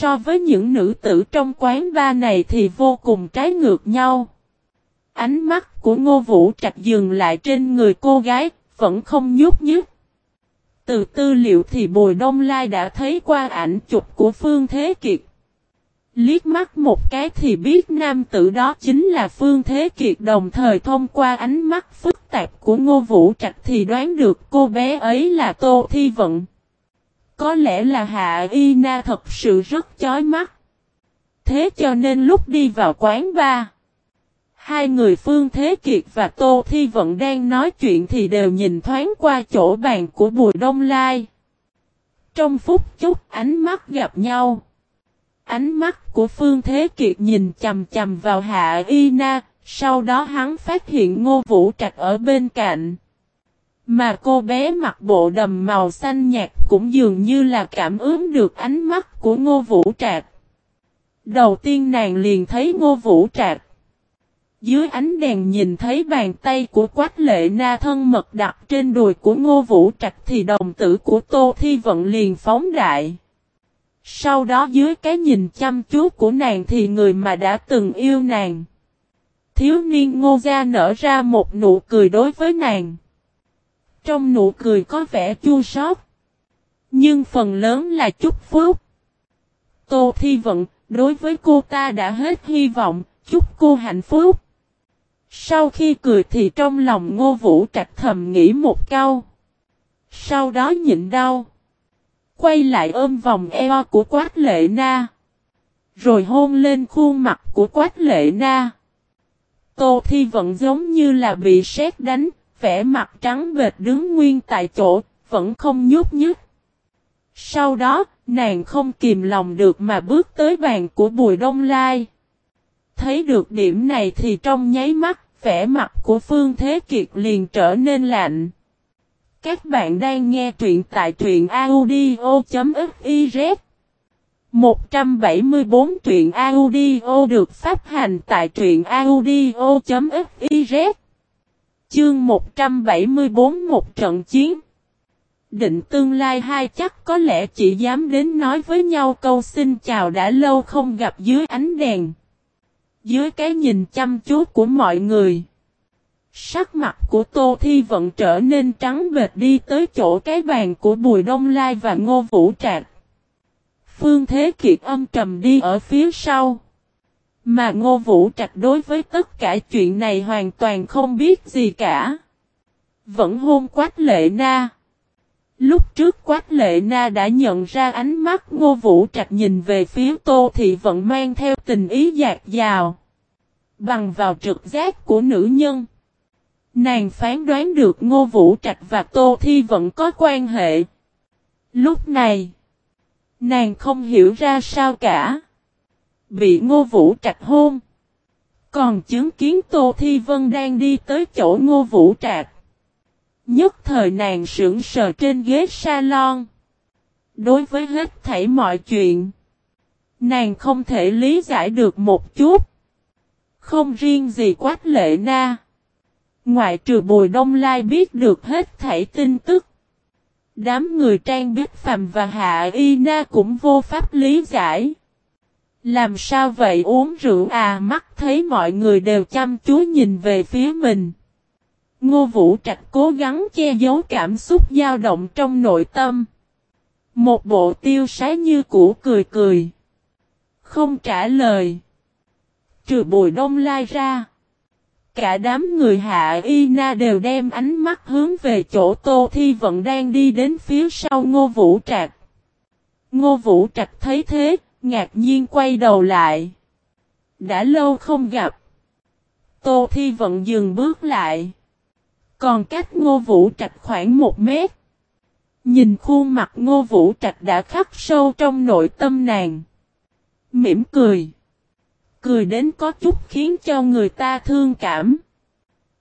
So với những nữ tử trong quán ba này thì vô cùng trái ngược nhau. Ánh mắt của Ngô Vũ Trạch dừng lại trên người cô gái, vẫn không nhúc nhích. Từ tư liệu thì Bùi Đông Lai đã thấy qua ảnh chụp của Phương Thế Kiệt. Liếc mắt một cái thì biết nam tử đó chính là Phương Thế Kiệt đồng thời thông qua ánh mắt phức tạp của Ngô Vũ Trạch thì đoán được cô bé ấy là Tô Thi Vận. Có lẽ là Hạ Y Na thật sự rất chói mắt. Thế cho nên lúc đi vào quán bar, hai người Phương Thế Kiệt và Tô Thi Vận đang nói chuyện thì đều nhìn thoáng qua chỗ bàn của Bùi Đông Lai. Trong phút chốc ánh mắt gặp nhau. Ánh mắt của Phương Thế Kiệt nhìn chầm chầm vào Hạ Y Na, sau đó hắn phát hiện Ngô Vũ Trạch ở bên cạnh. Mà cô bé mặc bộ đầm màu xanh nhạt cũng dường như là cảm ứng được ánh mắt của Ngô Vũ Trạch. Đầu tiên nàng liền thấy Ngô Vũ Trạch. Dưới ánh đèn nhìn thấy bàn tay của Quách Lệ Na thân mật đặt trên đùi của Ngô Vũ Trạch thì đồng tử của Tô Thi Vận liền phóng đại. Sau đó dưới cái nhìn chăm chú của nàng thì người mà đã từng yêu nàng. Thiếu niên ngô gia nở ra một nụ cười đối với nàng. Trong nụ cười có vẻ chua xót Nhưng phần lớn là chúc phúc. Tô Thi Vận, đối với cô ta đã hết hy vọng, chúc cô hạnh phúc. Sau khi cười thì trong lòng ngô vũ trạch thầm nghĩ một câu. Sau đó nhịn đau. Quay lại ôm vòng eo của Quách Lệ Na. Rồi hôn lên khuôn mặt của Quách Lệ Na. Tô Thi vận giống như là bị sét đánh, vẻ mặt trắng bệt đứng nguyên tại chỗ, vẫn không nhúc nhích. Sau đó, nàng không kìm lòng được mà bước tới bàn của Bùi Đông Lai. Thấy được điểm này thì trong nháy mắt, vẻ mặt của Phương Thế Kiệt liền trở nên lạnh. Các bạn đang nghe truyện tại truyện audio.fiz 174 truyện audio được phát hành tại truyện audio.fiz Chương 174 một trận chiến Định tương lai hai chắc có lẽ chỉ dám đến nói với nhau câu xin chào đã lâu không gặp dưới ánh đèn. Dưới cái nhìn chăm chú của mọi người. Sắc mặt của Tô Thi vẫn trở nên trắng bệt đi tới chỗ cái bàn của Bùi Đông Lai và Ngô Vũ Trạc. Phương Thế Kiệt âm trầm đi ở phía sau. Mà Ngô Vũ Trạch đối với tất cả chuyện này hoàn toàn không biết gì cả. Vẫn hôn Quách Lệ Na. Lúc trước Quách Lệ Na đã nhận ra ánh mắt Ngô Vũ Trạch nhìn về phía Tô Thị vẫn mang theo tình ý dạt dào. Bằng vào trực giác của nữ nhân. Nàng phán đoán được Ngô Vũ Trạch và Tô Thi vẫn có quan hệ. Lúc này, nàng không hiểu ra sao cả. Bị Ngô Vũ Trạch hôn. Còn chứng kiến Tô Thi Vân đang đi tới chỗ Ngô Vũ Trạch. Nhất thời nàng sững sờ trên ghế salon. Đối với hết thảy mọi chuyện, nàng không thể lý giải được một chút. Không riêng gì quát lệ na. Ngoại trừ Bùi Đông Lai biết được hết thảy tin tức. Đám người Trang Bích Phàm và Hạ Y Na cũng vô pháp lý giải. Làm sao vậy uống rượu à mắt thấy mọi người đều chăm chú nhìn về phía mình. Ngô Vũ Trạch cố gắng che giấu cảm xúc dao động trong nội tâm. Một bộ tiêu sái như cũ cười cười. Không trả lời. Trừ bùi đông lai ra. Cả đám người hạ y na đều đem ánh mắt hướng về chỗ Tô Thi vẫn đang đi đến phía sau Ngô Vũ Trạch. Ngô Vũ Trạch thấy thế, ngạc nhiên quay đầu lại. Đã lâu không gặp. Tô Thi Vận dừng bước lại. Còn cách Ngô Vũ Trạch khoảng một mét. Nhìn khuôn mặt Ngô Vũ Trạch đã khắc sâu trong nội tâm nàng. Mỉm cười cười đến có chút khiến cho người ta thương cảm.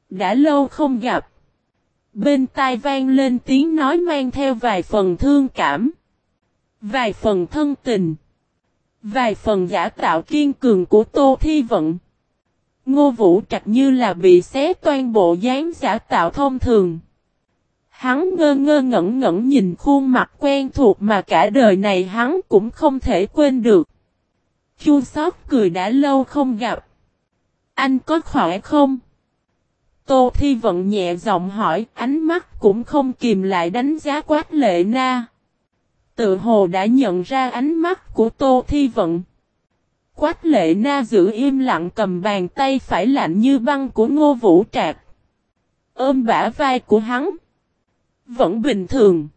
Đã lâu không gặp. Bên tai vang lên tiếng nói mang theo vài phần thương cảm. Vài phần thân tình. Vài phần giả tạo kiên cường của Tô Thi Vận. Ngô Vũ Trạch như là bị xé toàn bộ dáng giả tạo thông thường. Hắn ngơ ngơ ngẩn ngẩn nhìn khuôn mặt quen thuộc mà cả đời này hắn cũng không thể quên được. Chu sót cười đã lâu không gặp. Anh có khỏe không? Tô Thi Vận nhẹ giọng hỏi, ánh mắt cũng không kìm lại đánh giá quát lệ na. Tự hồ đã nhận ra ánh mắt của Tô Thi Vận. Quát lệ na giữ im lặng cầm bàn tay phải lạnh như băng của ngô vũ trạc. Ôm bả vai của hắn. Vẫn bình thường.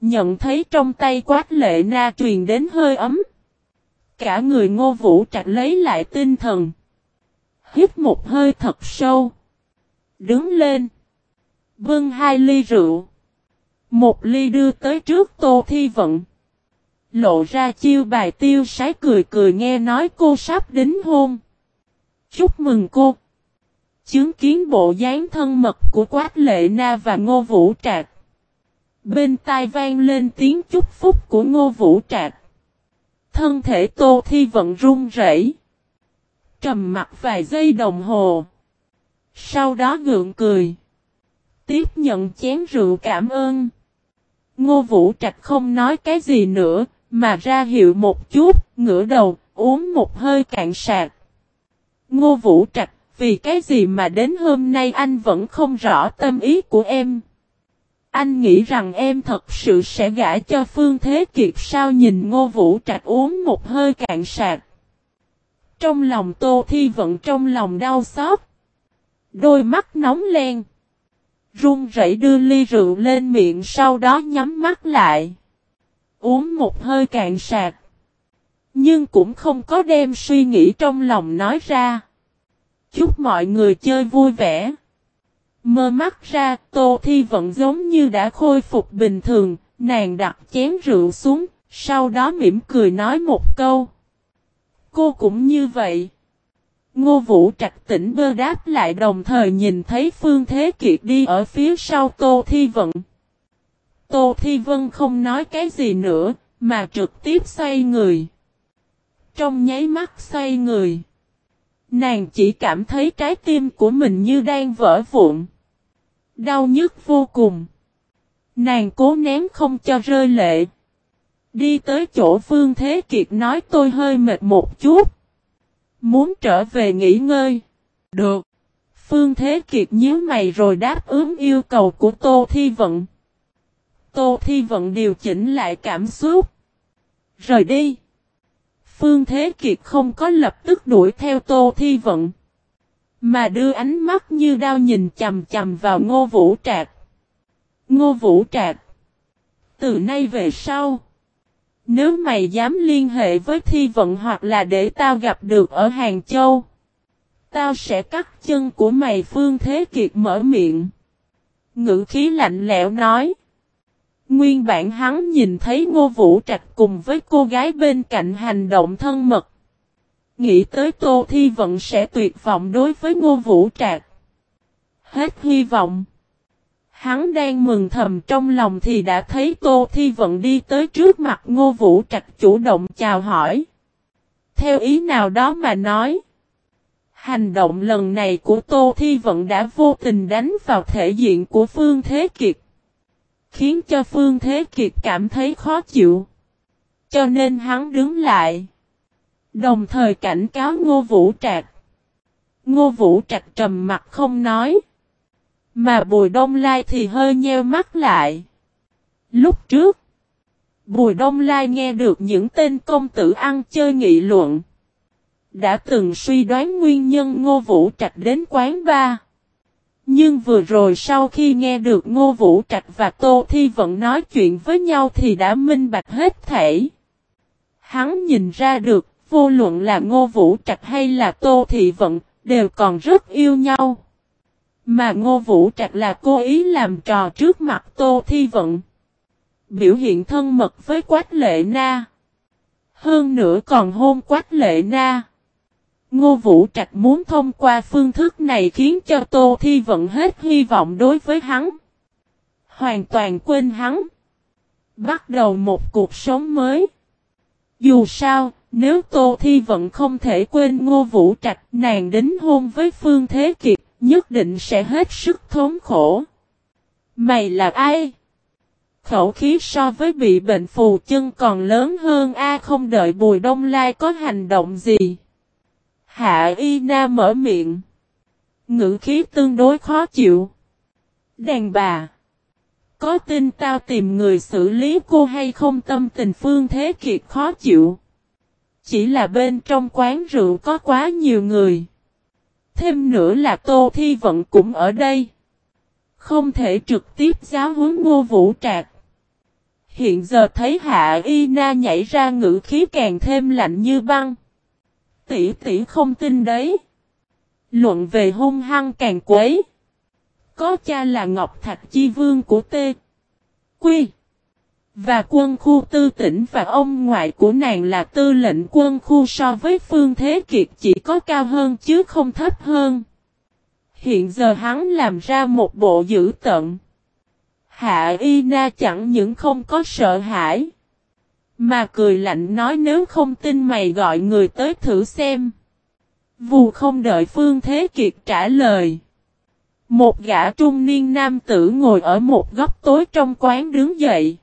Nhận thấy trong tay quát lệ na truyền đến hơi ấm. Cả người ngô vũ trạch lấy lại tinh thần. Hít một hơi thật sâu. Đứng lên. Bưng hai ly rượu. Một ly đưa tới trước tô thi vận. Lộ ra chiêu bài tiêu sái cười cười nghe nói cô sắp đính hôn. Chúc mừng cô. Chứng kiến bộ dáng thân mật của Quát Lệ Na và Ngô Vũ Trạc. Bên tai vang lên tiếng chúc phúc của Ngô Vũ Trạc. Thân thể Tô Thi Vận run rẩy, Trầm mặt vài giây đồng hồ. Sau đó gượng cười. Tiếp nhận chén rượu cảm ơn. Ngô Vũ Trạch không nói cái gì nữa, mà ra hiệu một chút, ngửa đầu, uống một hơi cạn sạc. Ngô Vũ Trạch, vì cái gì mà đến hôm nay anh vẫn không rõ tâm ý của em. Anh nghĩ rằng em thật sự sẽ gả cho Phương Thế Kiệt sao nhìn Ngô Vũ Trạch uống một hơi cạn sạc. Trong lòng Tô Thi vẫn trong lòng đau xót. Đôi mắt nóng len. Run rẩy đưa ly rượu lên miệng sau đó nhắm mắt lại. Uống một hơi cạn sạc. Nhưng cũng không có đem suy nghĩ trong lòng nói ra. Chúc mọi người chơi vui vẻ. Mơ mắt ra, Tô Thi vẫn giống như đã khôi phục bình thường, nàng đặt chén rượu xuống, sau đó mỉm cười nói một câu. Cô cũng như vậy. Ngô Vũ Trạch tỉnh bơ đáp lại đồng thời nhìn thấy Phương Thế Kiệt đi ở phía sau Tô Thi Vận. Tô Thi Vân không nói cái gì nữa, mà trực tiếp xoay người. Trong nháy mắt xoay người. Nàng chỉ cảm thấy trái tim của mình như đang vỡ vụn. Đau nhức vô cùng. Nàng cố nén không cho rơi lệ. Đi tới chỗ Phương Thế Kiệt nói tôi hơi mệt một chút. Muốn trở về nghỉ ngơi. Được. Phương Thế Kiệt nhíu mày rồi đáp ứng yêu cầu của Tô Thi Vận. Tô Thi Vận điều chỉnh lại cảm xúc. Rời đi. Phương Thế Kiệt không có lập tức đuổi theo Tô Thi Vận. Mà đưa ánh mắt như đao nhìn chầm chầm vào Ngô Vũ Trạc. Ngô Vũ Trạc. Từ nay về sau. Nếu mày dám liên hệ với Thi Vận hoặc là để tao gặp được ở Hàng Châu. Tao sẽ cắt chân của mày Phương Thế Kiệt mở miệng. Ngữ khí lạnh lẽo nói. Nguyên bản hắn nhìn thấy Ngô Vũ Trạch cùng với cô gái bên cạnh hành động thân mật. Nghĩ tới Tô Thi Vận sẽ tuyệt vọng đối với Ngô Vũ Trạch. Hết hy vọng. Hắn đang mừng thầm trong lòng thì đã thấy Tô Thi Vận đi tới trước mặt Ngô Vũ Trạch chủ động chào hỏi. Theo ý nào đó mà nói. Hành động lần này của Tô Thi Vận đã vô tình đánh vào thể diện của Phương Thế Kiệt. Khiến cho Phương Thế Kiệt cảm thấy khó chịu. Cho nên hắn đứng lại. Đồng thời cảnh cáo Ngô Vũ trạch Ngô Vũ Trạch trầm mặt không nói. Mà Bùi Đông Lai thì hơi nheo mắt lại. Lúc trước, Bùi Đông Lai nghe được những tên công tử ăn chơi nghị luận. Đã từng suy đoán nguyên nhân Ngô Vũ Trạch đến quán ba. Nhưng vừa rồi sau khi nghe được Ngô Vũ Trạch và Tô Thi Vận nói chuyện với nhau thì đã minh bạch hết thể. Hắn nhìn ra được, vô luận là Ngô Vũ Trạch hay là Tô Thị Vận, đều còn rất yêu nhau. Mà Ngô Vũ Trạch là cố ý làm trò trước mặt Tô Thi Vận. Biểu hiện thân mật với Quách Lệ Na. Hơn nữa còn hôn Quách Lệ Na. Ngô Vũ Trạch muốn thông qua phương thức này khiến cho Tô Thi Vận hết hy vọng đối với hắn. Hoàn toàn quên hắn. Bắt đầu một cuộc sống mới. Dù sao, nếu Tô Thi Vận không thể quên Ngô Vũ Trạch nàng đính hôn với Phương Thế Kiệt, nhất định sẽ hết sức thốn khổ. Mày là ai? Khẩu khí so với bị bệnh phù chân còn lớn hơn A, không đợi Bùi Đông Lai có hành động gì. Hạ Y Na mở miệng. Ngữ khí tương đối khó chịu. Đàn bà. Có tin tao tìm người xử lý cô hay không tâm tình Phương Thế Kiệt khó chịu. Chỉ là bên trong quán rượu có quá nhiều người. Thêm nữa là Tô Thi Vận cũng ở đây. Không thể trực tiếp giáo huấn ngô vũ trạc. Hiện giờ thấy Hạ Y Na nhảy ra ngữ khí càng thêm lạnh như băng. Tỷ tỷ không tin đấy. Luận về hung hăng càng quấy. Có cha là Ngọc Thạch Chi Vương của T. Quy. Và quân khu tư tỉnh và ông ngoại của nàng là tư lệnh quân khu so với Phương Thế Kiệt chỉ có cao hơn chứ không thấp hơn. Hiện giờ hắn làm ra một bộ dữ tận. Hạ Y Na chẳng những không có sợ hãi. Mà cười lạnh nói nếu không tin mày gọi người tới thử xem. Vù không đợi Phương Thế Kiệt trả lời. Một gã trung niên nam tử ngồi ở một góc tối trong quán đứng dậy.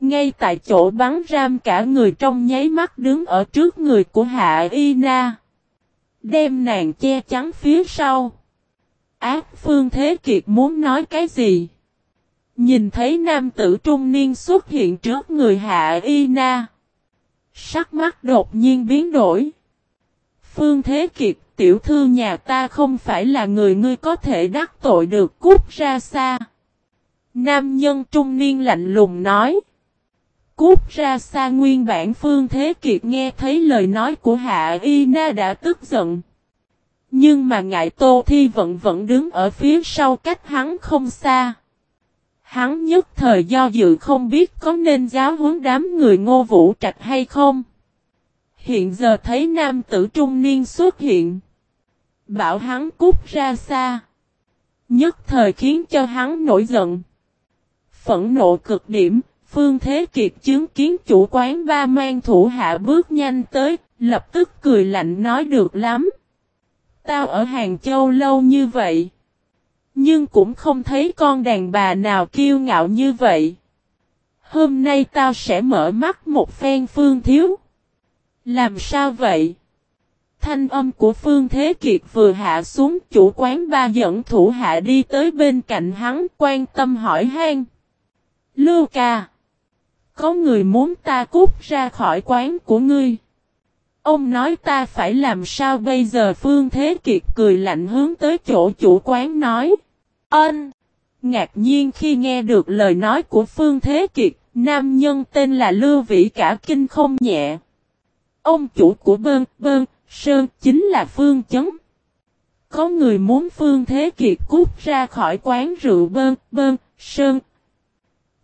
Ngay tại chỗ bắn ram cả người trong nháy mắt đứng ở trước người của Hạ Y Na. Đem nàng che chắn phía sau. Ác Phương Thế Kiệt muốn nói cái gì? Nhìn thấy nam tử trung niên xuất hiện trước người Hạ Y Na. Sắc mắt đột nhiên biến đổi. Phương Thế Kiệt, tiểu thư nhà ta không phải là người ngươi có thể đắc tội được cút ra xa. Nam nhân trung niên lạnh lùng nói. Cút ra xa nguyên bản Phương Thế Kiệt nghe thấy lời nói của Hạ Y Na đã tức giận. Nhưng mà ngại Tô Thi vẫn vẫn đứng ở phía sau cách hắn không xa. Hắn nhất thời do dự không biết có nên giáo huấn đám người ngô vũ trạch hay không. Hiện giờ thấy nam tử trung niên xuất hiện. Bảo hắn cút ra xa. Nhất thời khiến cho hắn nổi giận. Phẫn nộ cực điểm, Phương Thế Kiệt chứng kiến chủ quán ba mang thủ hạ bước nhanh tới, lập tức cười lạnh nói được lắm. Tao ở Hàng Châu lâu như vậy. Nhưng cũng không thấy con đàn bà nào kiêu ngạo như vậy. Hôm nay tao sẽ mở mắt một phen Phương Thiếu. Làm sao vậy? Thanh âm của Phương Thế Kiệt vừa hạ xuống chủ quán ba dẫn thủ hạ đi tới bên cạnh hắn quan tâm hỏi han. Lưu ca. Có người muốn ta cút ra khỏi quán của ngươi. Ông nói ta phải làm sao bây giờ Phương Thế Kiệt cười lạnh hướng tới chỗ chủ quán nói. Ân. Ngạc nhiên khi nghe được lời nói của Phương Thế Kiệt, nam nhân tên là Lưu Vĩ cả kinh không nhẹ. Ông chủ của bơn, bơn, sơn chính là Phương Chấn. Có người muốn Phương Thế Kiệt cút ra khỏi quán rượu bơn, bơn, sơn.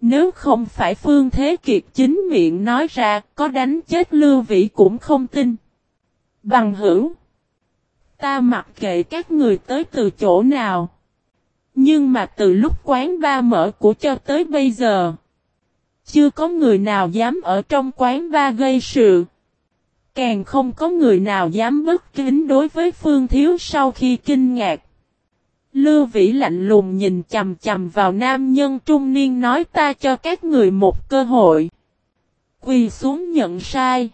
Nếu không phải Phương Thế Kiệt chính miệng nói ra, có đánh chết Lưu Vĩ cũng không tin. Bằng hữu. Ta mặc kệ các người tới từ chỗ nào. Nhưng mà từ lúc quán ba mở của cho tới bây giờ. Chưa có người nào dám ở trong quán ba gây sự. Càng không có người nào dám bất kính đối với Phương Thiếu sau khi kinh ngạc. Lưu Vĩ lạnh lùng nhìn chầm chầm vào nam nhân trung niên nói ta cho các người một cơ hội. Quỳ xuống nhận sai.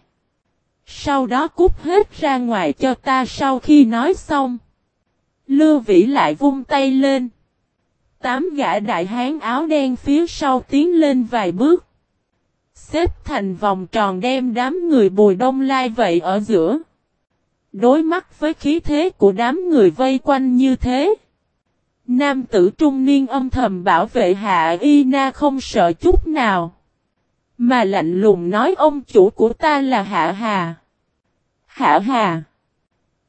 Sau đó cút hết ra ngoài cho ta sau khi nói xong. Lưu Vĩ lại vung tay lên. Tám gã đại hán áo đen phía sau tiến lên vài bước. Xếp thành vòng tròn đem đám người bùi đông lai vậy ở giữa. Đối mắt với khí thế của đám người vây quanh như thế. Nam tử trung niên âm thầm bảo vệ hạ y na không sợ chút nào. Mà lạnh lùng nói ông chủ của ta là hạ hà. Hạ hà.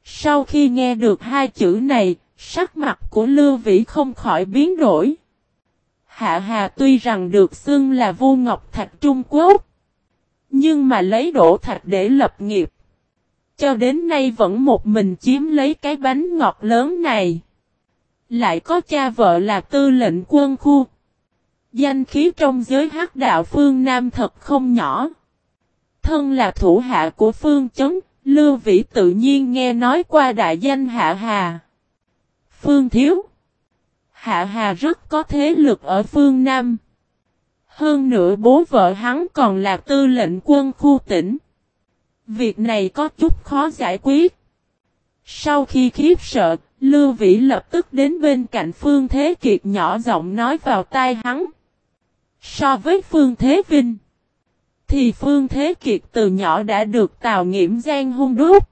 Sau khi nghe được hai chữ này, Sắc mặt của Lưu Vĩ không khỏi biến đổi. Hạ Hà tuy rằng được xưng là vua ngọc thạch Trung Quốc. Nhưng mà lấy đổ thạch để lập nghiệp. Cho đến nay vẫn một mình chiếm lấy cái bánh ngọt lớn này. Lại có cha vợ là tư lệnh quân khu. Danh khí trong giới hắc đạo phương Nam thật không nhỏ. Thân là thủ hạ của phương chấn, Lưu Vĩ tự nhiên nghe nói qua đại danh Hạ Hà. Phương Thiếu. Hạ Hà rất có thế lực ở phương Nam. Hơn nữa bố vợ hắn còn là tư lệnh quân khu tỉnh. Việc này có chút khó giải quyết. Sau khi khiếp sợ, Lưu Vĩ lập tức đến bên cạnh Phương Thế Kiệt nhỏ giọng nói vào tai hắn. So với Phương Thế Vinh, thì Phương Thế Kiệt từ nhỏ đã được Tào Nghiễm gian hung đúc.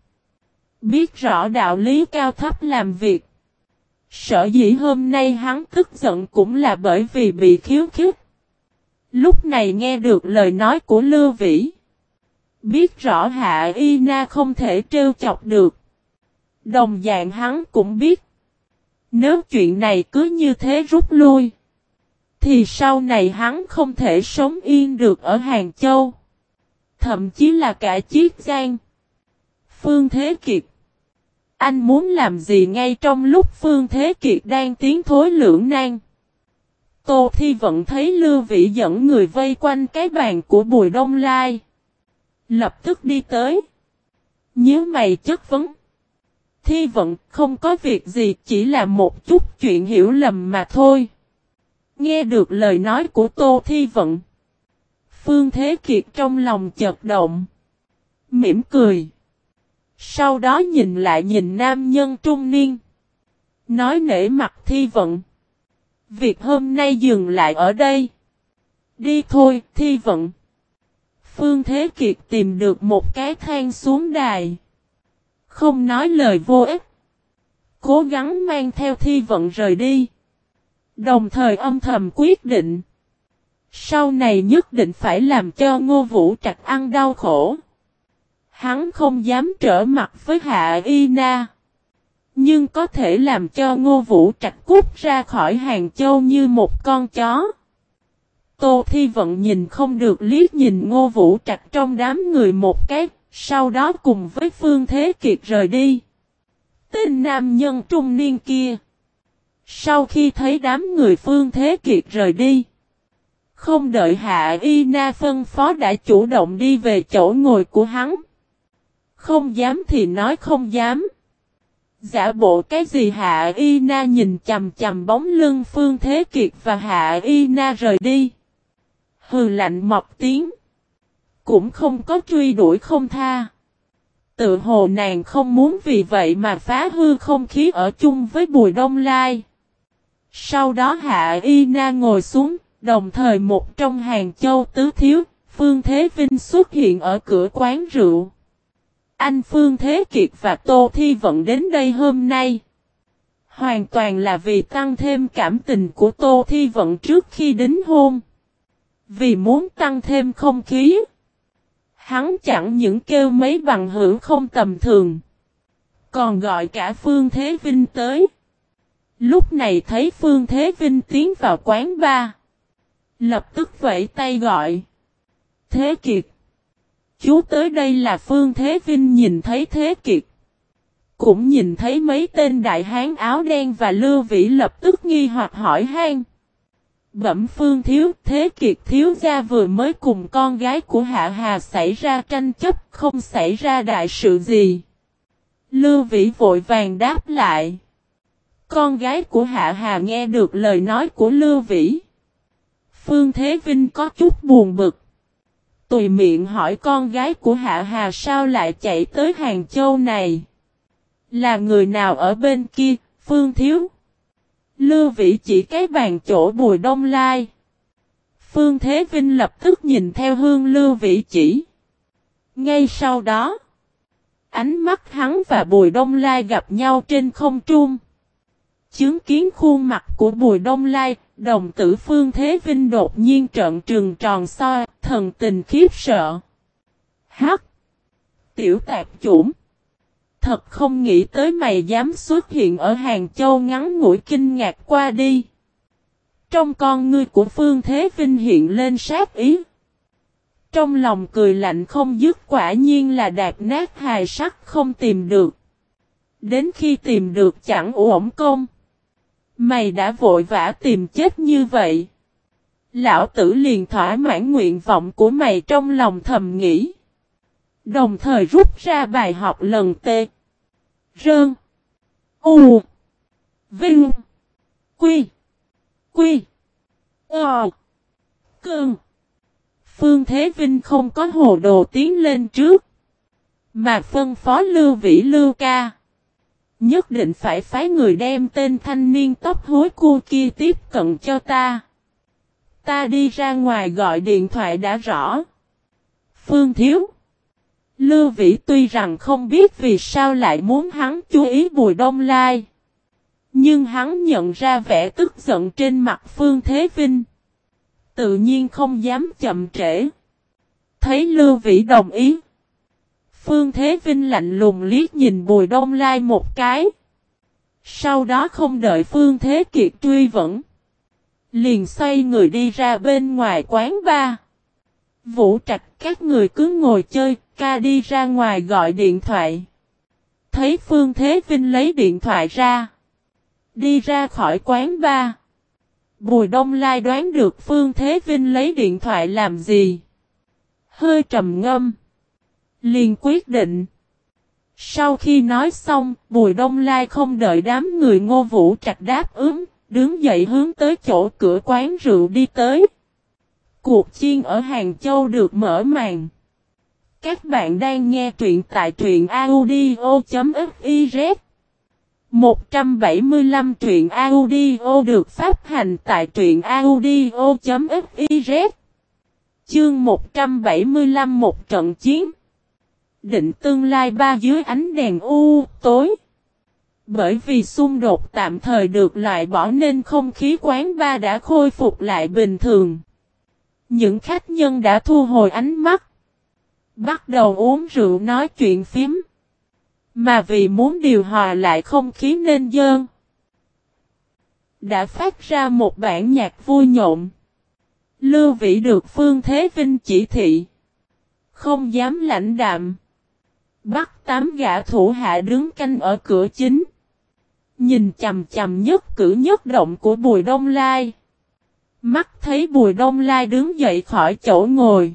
Biết rõ đạo lý cao thấp làm việc. Sở dĩ hôm nay hắn tức giận cũng là bởi vì bị khiếu khích. Lúc này nghe được lời nói của Lưu Vĩ. Biết rõ Hạ Y Na không thể trêu chọc được. Đồng dạng hắn cũng biết. Nếu chuyện này cứ như thế rút lui. Thì sau này hắn không thể sống yên được ở Hàng Châu. Thậm chí là cả Chiết Giang. Phương Thế Kiệt. Anh muốn làm gì ngay trong lúc Phương Thế Kiệt đang tiến thối lưỡng nan. Tô Thi vẫn thấy Lưu Vĩ dẫn người vây quanh cái bàn của Bùi Đông Lai. Lập tức đi tới. Nhớ mày chất vấn. Thi vận không có việc gì chỉ là một chút chuyện hiểu lầm mà thôi. Nghe được lời nói của Tô Thi vận. Phương Thế Kiệt trong lòng chợt động. Mỉm cười. Sau đó nhìn lại nhìn nam nhân trung niên. Nói nể mặt Thi vận. Việc hôm nay dừng lại ở đây. Đi thôi, Thi vận. Phương Thế Kiệt tìm được một cái thang xuống đài. Không nói lời vô ích. Cố gắng mang theo thi vận rời đi. Đồng thời âm thầm quyết định. Sau này nhất định phải làm cho ngô vũ trạch ăn đau khổ. Hắn không dám trở mặt với Hạ Y Na. Nhưng có thể làm cho ngô vũ trạch cút ra khỏi hàng châu như một con chó. Tô Thi Vận nhìn không được liếc nhìn ngô vũ trạch trong đám người một cái, sau đó cùng với Phương Thế Kiệt rời đi. Tên nam nhân trung niên kia. Sau khi thấy đám người Phương Thế Kiệt rời đi. Không đợi Hạ Y Na phân phó đã chủ động đi về chỗ ngồi của hắn. Không dám thì nói không dám. Giả bộ cái gì Hạ Y Na nhìn chầm chầm bóng lưng Phương Thế Kiệt và Hạ Y Na rời đi. Hừ lạnh mọc tiếng. Cũng không có truy đuổi không tha. Tự hồ nàng không muốn vì vậy mà phá hư không khí ở chung với Bùi Đông Lai. Sau đó Hạ Y Na ngồi xuống, đồng thời một trong hàng châu tứ thiếu, Phương Thế Vinh xuất hiện ở cửa quán rượu. Anh Phương Thế Kiệt và Tô Thi Vận đến đây hôm nay. Hoàn toàn là vì tăng thêm cảm tình của Tô Thi Vận trước khi đính hôn. Vì muốn tăng thêm không khí. Hắn chẳng những kêu mấy bằng hữu không tầm thường. Còn gọi cả Phương Thế Vinh tới. Lúc này thấy Phương Thế Vinh tiến vào quán ba. Lập tức vẫy tay gọi. Thế Kiệt. Chú tới đây là Phương Thế Vinh nhìn thấy Thế Kiệt. Cũng nhìn thấy mấy tên đại hán áo đen và lưu vĩ lập tức nghi hoặc hỏi han. Bẩm phương thiếu, thế kiệt thiếu gia vừa mới cùng con gái của Hạ Hà xảy ra tranh chấp, không xảy ra đại sự gì. Lưu Vĩ vội vàng đáp lại. Con gái của Hạ Hà nghe được lời nói của Lưu Vĩ. Phương Thế Vinh có chút buồn bực. Tùy miệng hỏi con gái của Hạ Hà sao lại chạy tới Hàng Châu này. Là người nào ở bên kia, Phương Thiếu? Lưu Vĩ chỉ cái bàn chỗ Bùi Đông Lai. Phương Thế Vinh lập tức nhìn theo hương Lưu Vĩ chỉ. Ngay sau đó, ánh mắt hắn và Bùi Đông Lai gặp nhau trên không trung. Chứng kiến khuôn mặt của Bùi Đông Lai, đồng tử Phương Thế Vinh đột nhiên trợn trừng tròn soi, thần tình khiếp sợ. Hắc! Tiểu tạp chủng! Thật không nghĩ tới mày dám xuất hiện ở Hàng Châu ngắn ngủi kinh ngạc qua đi. Trong con ngươi của Phương Thế Vinh hiện lên sát ý. Trong lòng cười lạnh không dứt quả nhiên là đạp nát hài sắc không tìm được. Đến khi tìm được chẳng ổn công. Mày đã vội vã tìm chết như vậy. Lão tử liền thỏa mãn nguyện vọng của mày trong lòng thầm nghĩ. Đồng thời rút ra bài học lần tê. Rơn. U. Vinh. Quy. Quy. Ờ. Cơn. Phương Thế Vinh không có hồ đồ tiến lên trước. Mà phân phó Lưu Vĩ Lưu Ca. Nhất định phải phái người đem tên thanh niên tóc hối cua kia tiếp cận cho ta. Ta đi ra ngoài gọi điện thoại đã rõ. Phương Thiếu. Lưu Vĩ tuy rằng không biết vì sao lại muốn hắn chú ý Bùi Đông Lai. Nhưng hắn nhận ra vẻ tức giận trên mặt Phương Thế Vinh. Tự nhiên không dám chậm trễ. Thấy Lưu Vĩ đồng ý. Phương Thế Vinh lạnh lùng liếc nhìn Bùi Đông Lai một cái. Sau đó không đợi Phương Thế Kiệt truy vẫn. Liền xoay người đi ra bên ngoài quán ba. Vũ trạch các người cứ ngồi chơi, ca đi ra ngoài gọi điện thoại. Thấy Phương Thế Vinh lấy điện thoại ra. Đi ra khỏi quán ba. Bùi Đông Lai đoán được Phương Thế Vinh lấy điện thoại làm gì. Hơi trầm ngâm. Liền quyết định. Sau khi nói xong, Bùi Đông Lai không đợi đám người ngô vũ trạch đáp ứng, đứng dậy hướng tới chỗ cửa quán rượu đi tới. Cuộc chiến ở Hàng Châu được mở màn. Các bạn đang nghe truyện tại truyện audio.fiz 175 truyện audio được phát hành tại truyện audio.fiz Chương 175 một trận chiến. Định tương lai ba dưới ánh đèn u tối. Bởi vì xung đột tạm thời được loại bỏ nên không khí quán ba đã khôi phục lại bình thường. Những khách nhân đã thu hồi ánh mắt Bắt đầu uống rượu nói chuyện phím mà vì muốn điều hòa lại không khí nên dơn. Đã phát ra một bản nhạc vui nhộn. Lưu Vĩ được Phương Thế Vinh chỉ thị. Không dám lãnh đạm. Bắt tám gã thủ hạ đứng canh ở cửa chính. Nhìn chầm chầm nhất cử nhất động của Bùi Đông Lai. Mắt thấy Bùi Đông Lai đứng dậy khỏi chỗ ngồi.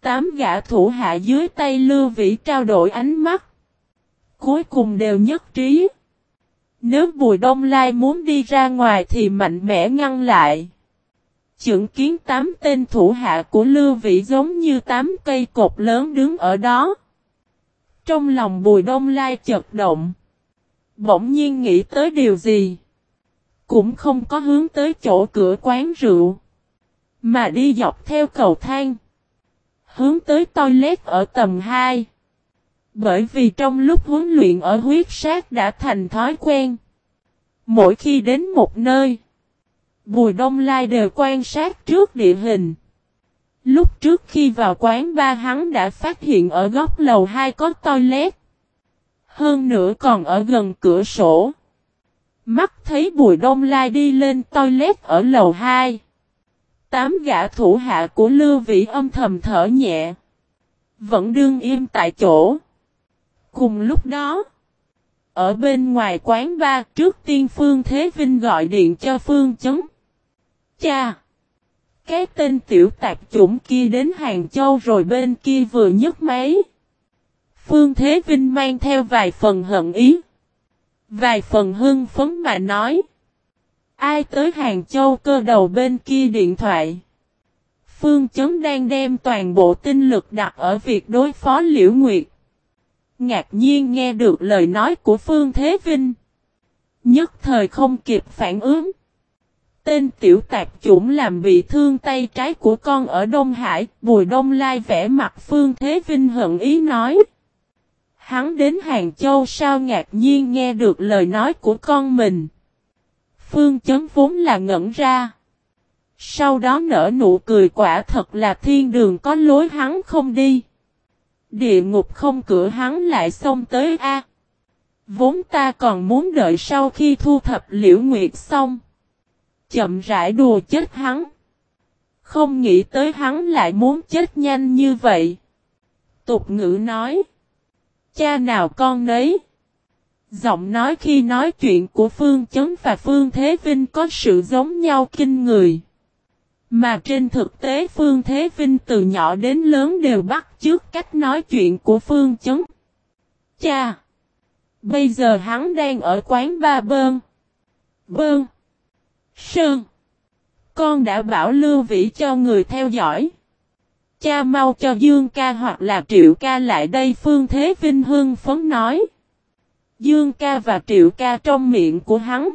Tám gã thủ hạ dưới tay Lưu Vĩ trao đổi ánh mắt. Cuối cùng đều nhất trí. Nếu Bùi Đông Lai muốn đi ra ngoài thì mạnh mẽ ngăn lại. Chứng kiến tám tên thủ hạ của Lưu Vĩ giống như tám cây cột lớn đứng ở đó. Trong lòng Bùi Đông Lai chật động. Bỗng nhiên nghĩ tới điều gì. Cũng không có hướng tới chỗ cửa quán rượu. Mà đi dọc theo cầu thang. Hướng tới toilet ở tầng 2. Bởi vì trong lúc huấn luyện ở huyết sát đã thành thói quen. Mỗi khi đến một nơi, Bùi Đông Lai đều quan sát trước địa hình. Lúc trước khi vào quán ba hắn đã phát hiện ở góc lầu 2 có toilet. Hơn nữa còn ở gần cửa sổ. Mắt thấy Bùi Đông Lai đi lên toilet ở lầu 2. Tám gã thủ hạ của Lưu Vĩ âm thầm thở nhẹ. Vẫn đương im tại chỗ. Cùng lúc đó, ở bên ngoài quán ba trước tiên Phương Thế Vinh gọi điện cho Phương Chấn. Cha! Cái tên tiểu tạp chủng kia đến Hàng Châu rồi bên kia vừa nhấc máy. Phương Thế Vinh mang theo vài phần hận ý. Vài phần hưng phấn mà nói. Ai tới Hàng Châu cơ đầu bên kia điện thoại. Phương Chấn đang đem toàn bộ tinh lực đặt ở việc đối phó Liễu Nguyệt. Ngạc nhiên nghe được lời nói của Phương Thế Vinh. Nhất thời không kịp phản ứng. Tên tiểu tạp chủng làm bị thương tay trái của con ở Đông Hải, Bùi Đông Lai vẽ mặt Phương Thế Vinh hận ý nói. Hắn đến Hàng Châu sao ngạc nhiên nghe được lời nói của con mình. Phương chấn vốn là ngẩn ra. Sau đó nở nụ cười quả thật là thiên đường có lối hắn không đi. Địa ngục không cửa hắn lại xông tới A. Vốn ta còn muốn đợi sau khi thu thập liễu nguyệt xong. Chậm rãi đùa chết hắn. Không nghĩ tới hắn lại muốn chết nhanh như vậy. Tục ngữ nói. Cha nào con nấy. Giọng nói khi nói chuyện của Phương Chấn và Phương Thế Vinh có sự giống nhau kinh người. Mà trên thực tế, Phương Thế Vinh từ nhỏ đến lớn đều bắt chước cách nói chuyện của Phương Chấn. Cha! Bây giờ hắn đang ở quán ba bơn. Bơn. Sơn. Con đã bảo Lưu Vĩ cho người theo dõi. Cha mau cho Dương ca hoặc là Triệu ca lại đây Phương Thế Vinh hưng phấn nói. Dương ca và Triệu ca trong miệng của hắn.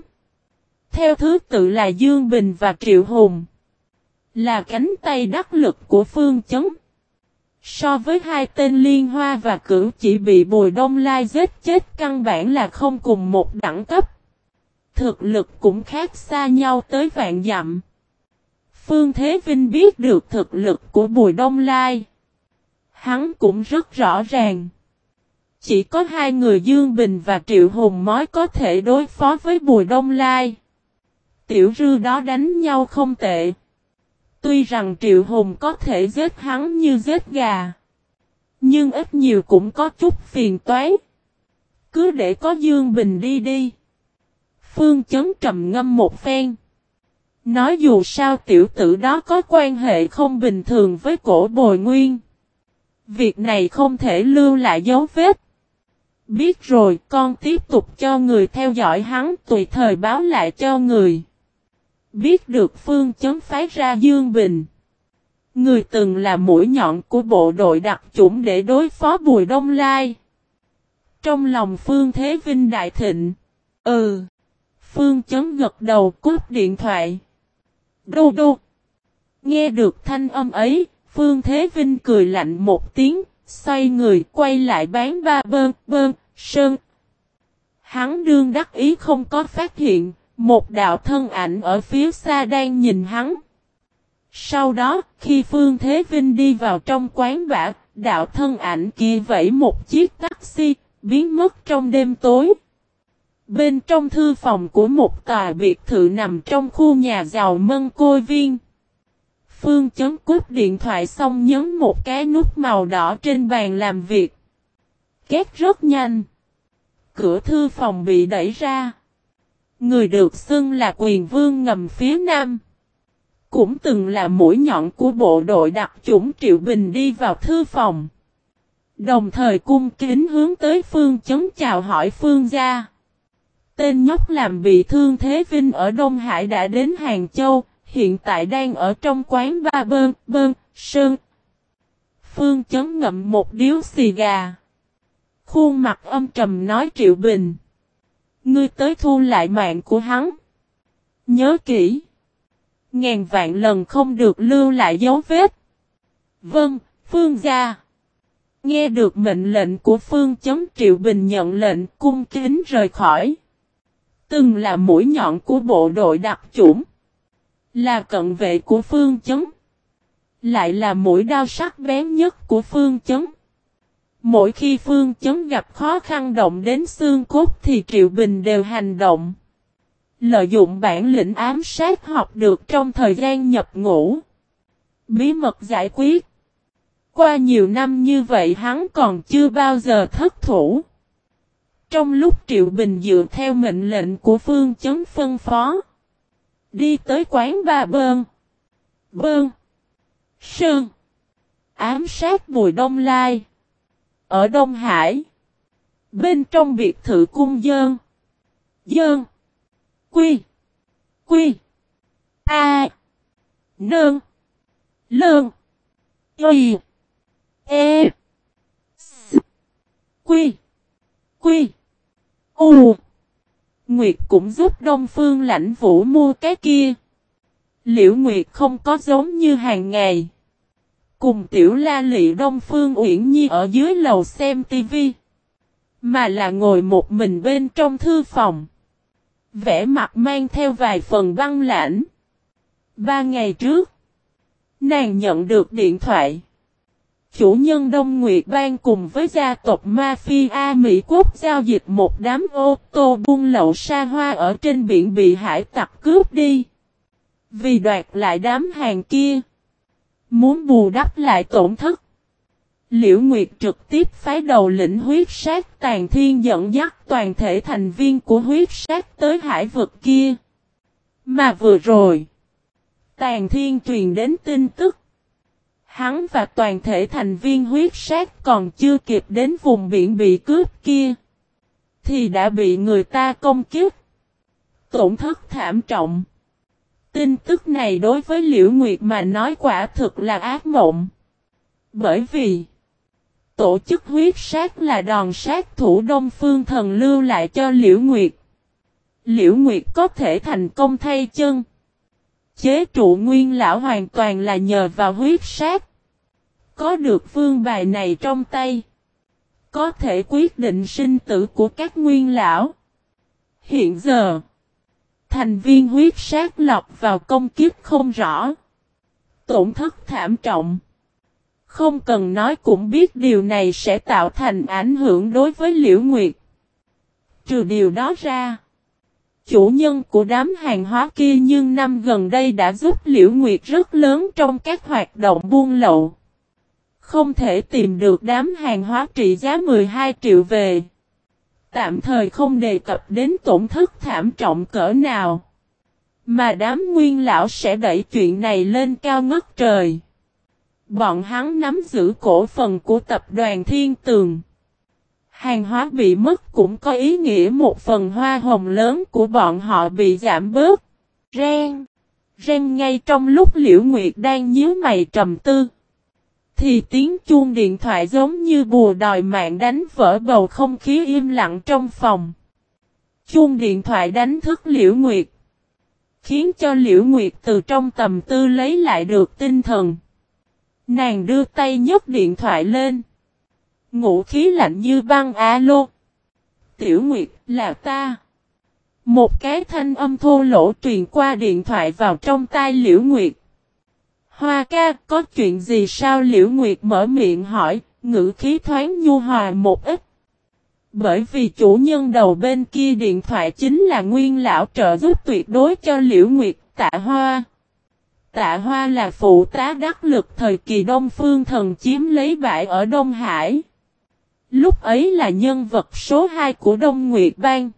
Theo thứ tự là Dương Bình và Triệu Hùng. Là cánh tay đắc lực của Phương Chấn. So với hai tên Liên Hoa và Cửu chỉ bị Bùi Đông Lai giết chết, căn bản là không cùng một đẳng cấp. Thực lực cũng khác xa nhau tới vạn dặm. Phương Thế Vinh biết được thực lực của Bùi Đông Lai. Hắn cũng rất rõ ràng. Chỉ có hai người Dương Bình và Triệu Hùng mới có thể đối phó với Bùi Đông Lai. Tiểu rư đó đánh nhau không tệ. Tuy rằng Triệu Hùng có thể giết hắn như giết gà. Nhưng ít nhiều cũng có chút phiền toái. Cứ để có Dương Bình đi đi. Phương chấn trầm ngâm một phen. Nói dù sao tiểu tử đó có quan hệ không bình thường với cổ bồi nguyên. Việc này không thể lưu lại dấu vết. Biết rồi, con tiếp tục cho người theo dõi hắn, tùy thời báo lại cho người. Biết được phương chấn phái ra Dương Bình. Người từng là mũi nhọn của bộ đội đặc chủng để đối phó Bùi Đông Lai. Trong lòng Phương Thế Vinh đại thịnh. Ừ. Phương chấn gật đầu cút điện thoại. Đô đô. Nghe được thanh âm ấy, Phương Thế Vinh cười lạnh một tiếng, xoay người quay lại bán ba bơn, bơn, sơn. Hắn đương đắc ý không có phát hiện, một đạo thân ảnh ở phía xa đang nhìn hắn. Sau đó, khi Phương Thế Vinh đi vào trong quán bạc đạo thân ảnh kia vẫy một chiếc taxi, biến mất trong đêm tối. Bên trong thư phòng của một tòa biệt thự nằm trong khu nhà giàu mân côi viên. Phương chấn cúp điện thoại xong nhấn một cái nút màu đỏ trên bàn làm việc. Két rất nhanh. Cửa thư phòng bị đẩy ra. Người được xưng là quyền vương ngầm phía nam. Cũng từng là mũi nhọn của bộ đội đặc chủng Triệu Bình đi vào thư phòng. Đồng thời cung kính hướng tới phương chấn chào hỏi phương gia. Tên nhóc làm bị thương Thế Vinh ở Đông Hải đã đến Hàng Châu, hiện tại đang ở trong quán ba bơn, bơn, sơn. Phương chấn ngậm một điếu xì gà. Khuôn mặt âm trầm nói Triệu Bình. Ngươi tới thu lại mạng của hắn. Nhớ kỹ. Ngàn vạn lần không được lưu lại dấu vết. Vâng, Phương gia. Nghe được mệnh lệnh của Phương chấm Triệu Bình nhận lệnh cung kính rời khỏi. Từng là mũi nhọn của bộ đội đặc chủng. Là cận vệ của Phương Chấn, Lại là mũi đao sắc bén nhất của Phương Chấn. Mỗi khi Phương chấn gặp khó khăn động đến xương cốt thì Triệu Bình đều hành động. Lợi dụng bản lĩnh ám sát học được trong thời gian nhập ngũ. Bí mật giải quyết. Qua nhiều năm như vậy hắn còn chưa bao giờ thất thủ. Trong lúc Triệu Bình dựa theo mệnh lệnh của Phương Chấn phân phó. Đi tới quán ba bơn. Bơn. Sơn. Ám sát Bùi Đông Lai. Ở Đông Hải. Bên trong biệt thự cung dơn. Dơn. Quy. Quy. A. Nương. Lương. Y. E. S. Quy. Quy. U. Nguyệt cũng giúp Đông Phương lãnh vũ mua cái kia. Liễu Nguyệt không có giống như hàng ngày. Cùng tiểu la lị Đông Phương Uyển Nhi ở dưới lầu xem tivi. Mà là ngồi một mình bên trong thư phòng. Vẽ mặt mang theo vài phần băng lãnh. Ba ngày trước. Nàng nhận được điện thoại. Chủ nhân Đông Nguyệt Bang cùng với gia tộc Mafia Mỹ Quốc giao dịch một đám ô tô buôn lậu xa hoa ở trên biển bị hải tặc cướp đi. Vì đoạt lại đám hàng kia. Muốn bù đắp lại tổn thất. Liễu Nguyệt trực tiếp phái đầu lĩnh huyết sát tàn thiên dẫn dắt toàn thể thành viên của huyết sát tới hải vực kia. Mà vừa rồi, tàn thiên truyền đến tin tức. Hắn và toàn thể thành viên huyết sát còn chưa kịp đến vùng biển bị cướp kia. Thì đã bị người ta công kiếp. Tổn thất thảm trọng. Tin tức này đối với Liễu Nguyệt mà nói quả thực là ác mộng. Bởi vì, tổ chức huyết sát là đòn sát thủ Đông Phương Thần lưu lại cho Liễu Nguyệt. Liễu Nguyệt có thể thành công thay chân. Chế trụ nguyên lão hoàn toàn là nhờ vào huyết sát. Có được vương bài này trong tay. Có thể quyết định sinh tử của các nguyên lão. Hiện giờ. Thành viên huyết sát lọc vào công kiếp không rõ. Tổn thất thảm trọng. Không cần nói cũng biết điều này sẽ tạo thành ảnh hưởng đối với Liễu Nguyệt. Trừ điều đó ra. Chủ nhân của đám hàng hóa kia nhưng năm gần đây đã giúp Liễu Nguyệt rất lớn trong các hoạt động buôn lậu. Không thể tìm được đám hàng hóa trị giá 12 triệu về. Tạm thời không đề cập đến tổn thất thảm trọng cỡ nào. Mà đám nguyên lão sẽ đẩy chuyện này lên cao ngất trời. Bọn hắn nắm giữ cổ phần của tập đoàn Thiên Tường. Hàng hóa bị mất cũng có ý nghĩa một phần hoa hồng lớn của bọn họ bị giảm bớt. Ren. Ren ngay trong lúc Liễu Nguyệt đang nhíu mày trầm tư. Thì tiếng chuông điện thoại giống như bùa đòi mạng đánh vỡ bầu không khí im lặng trong phòng. Chuông điện thoại đánh thức Liễu Nguyệt. Khiến cho Liễu Nguyệt từ trong tầm tư lấy lại được tinh thần. Nàng đưa tay nhấc điện thoại lên. Ngũ khí lạnh như băng alo. Tiểu Nguyệt là ta. Một cái thanh âm thô lỗ truyền qua điện thoại vào trong tai Liễu Nguyệt. Hoa ca có chuyện gì sao Liễu Nguyệt mở miệng hỏi, ngữ khí thoáng nhu hòa một ít. Bởi vì chủ nhân đầu bên kia điện thoại chính là nguyên lão trợ giúp tuyệt đối cho Liễu Nguyệt tạ hoa. Tạ Hoa là phụ tá đắc lực thời kỳ Đông Phương Thần chiếm lấy bãi ở Đông Hải. Lúc ấy là nhân vật số 2 của Đông Nguyệt Bang.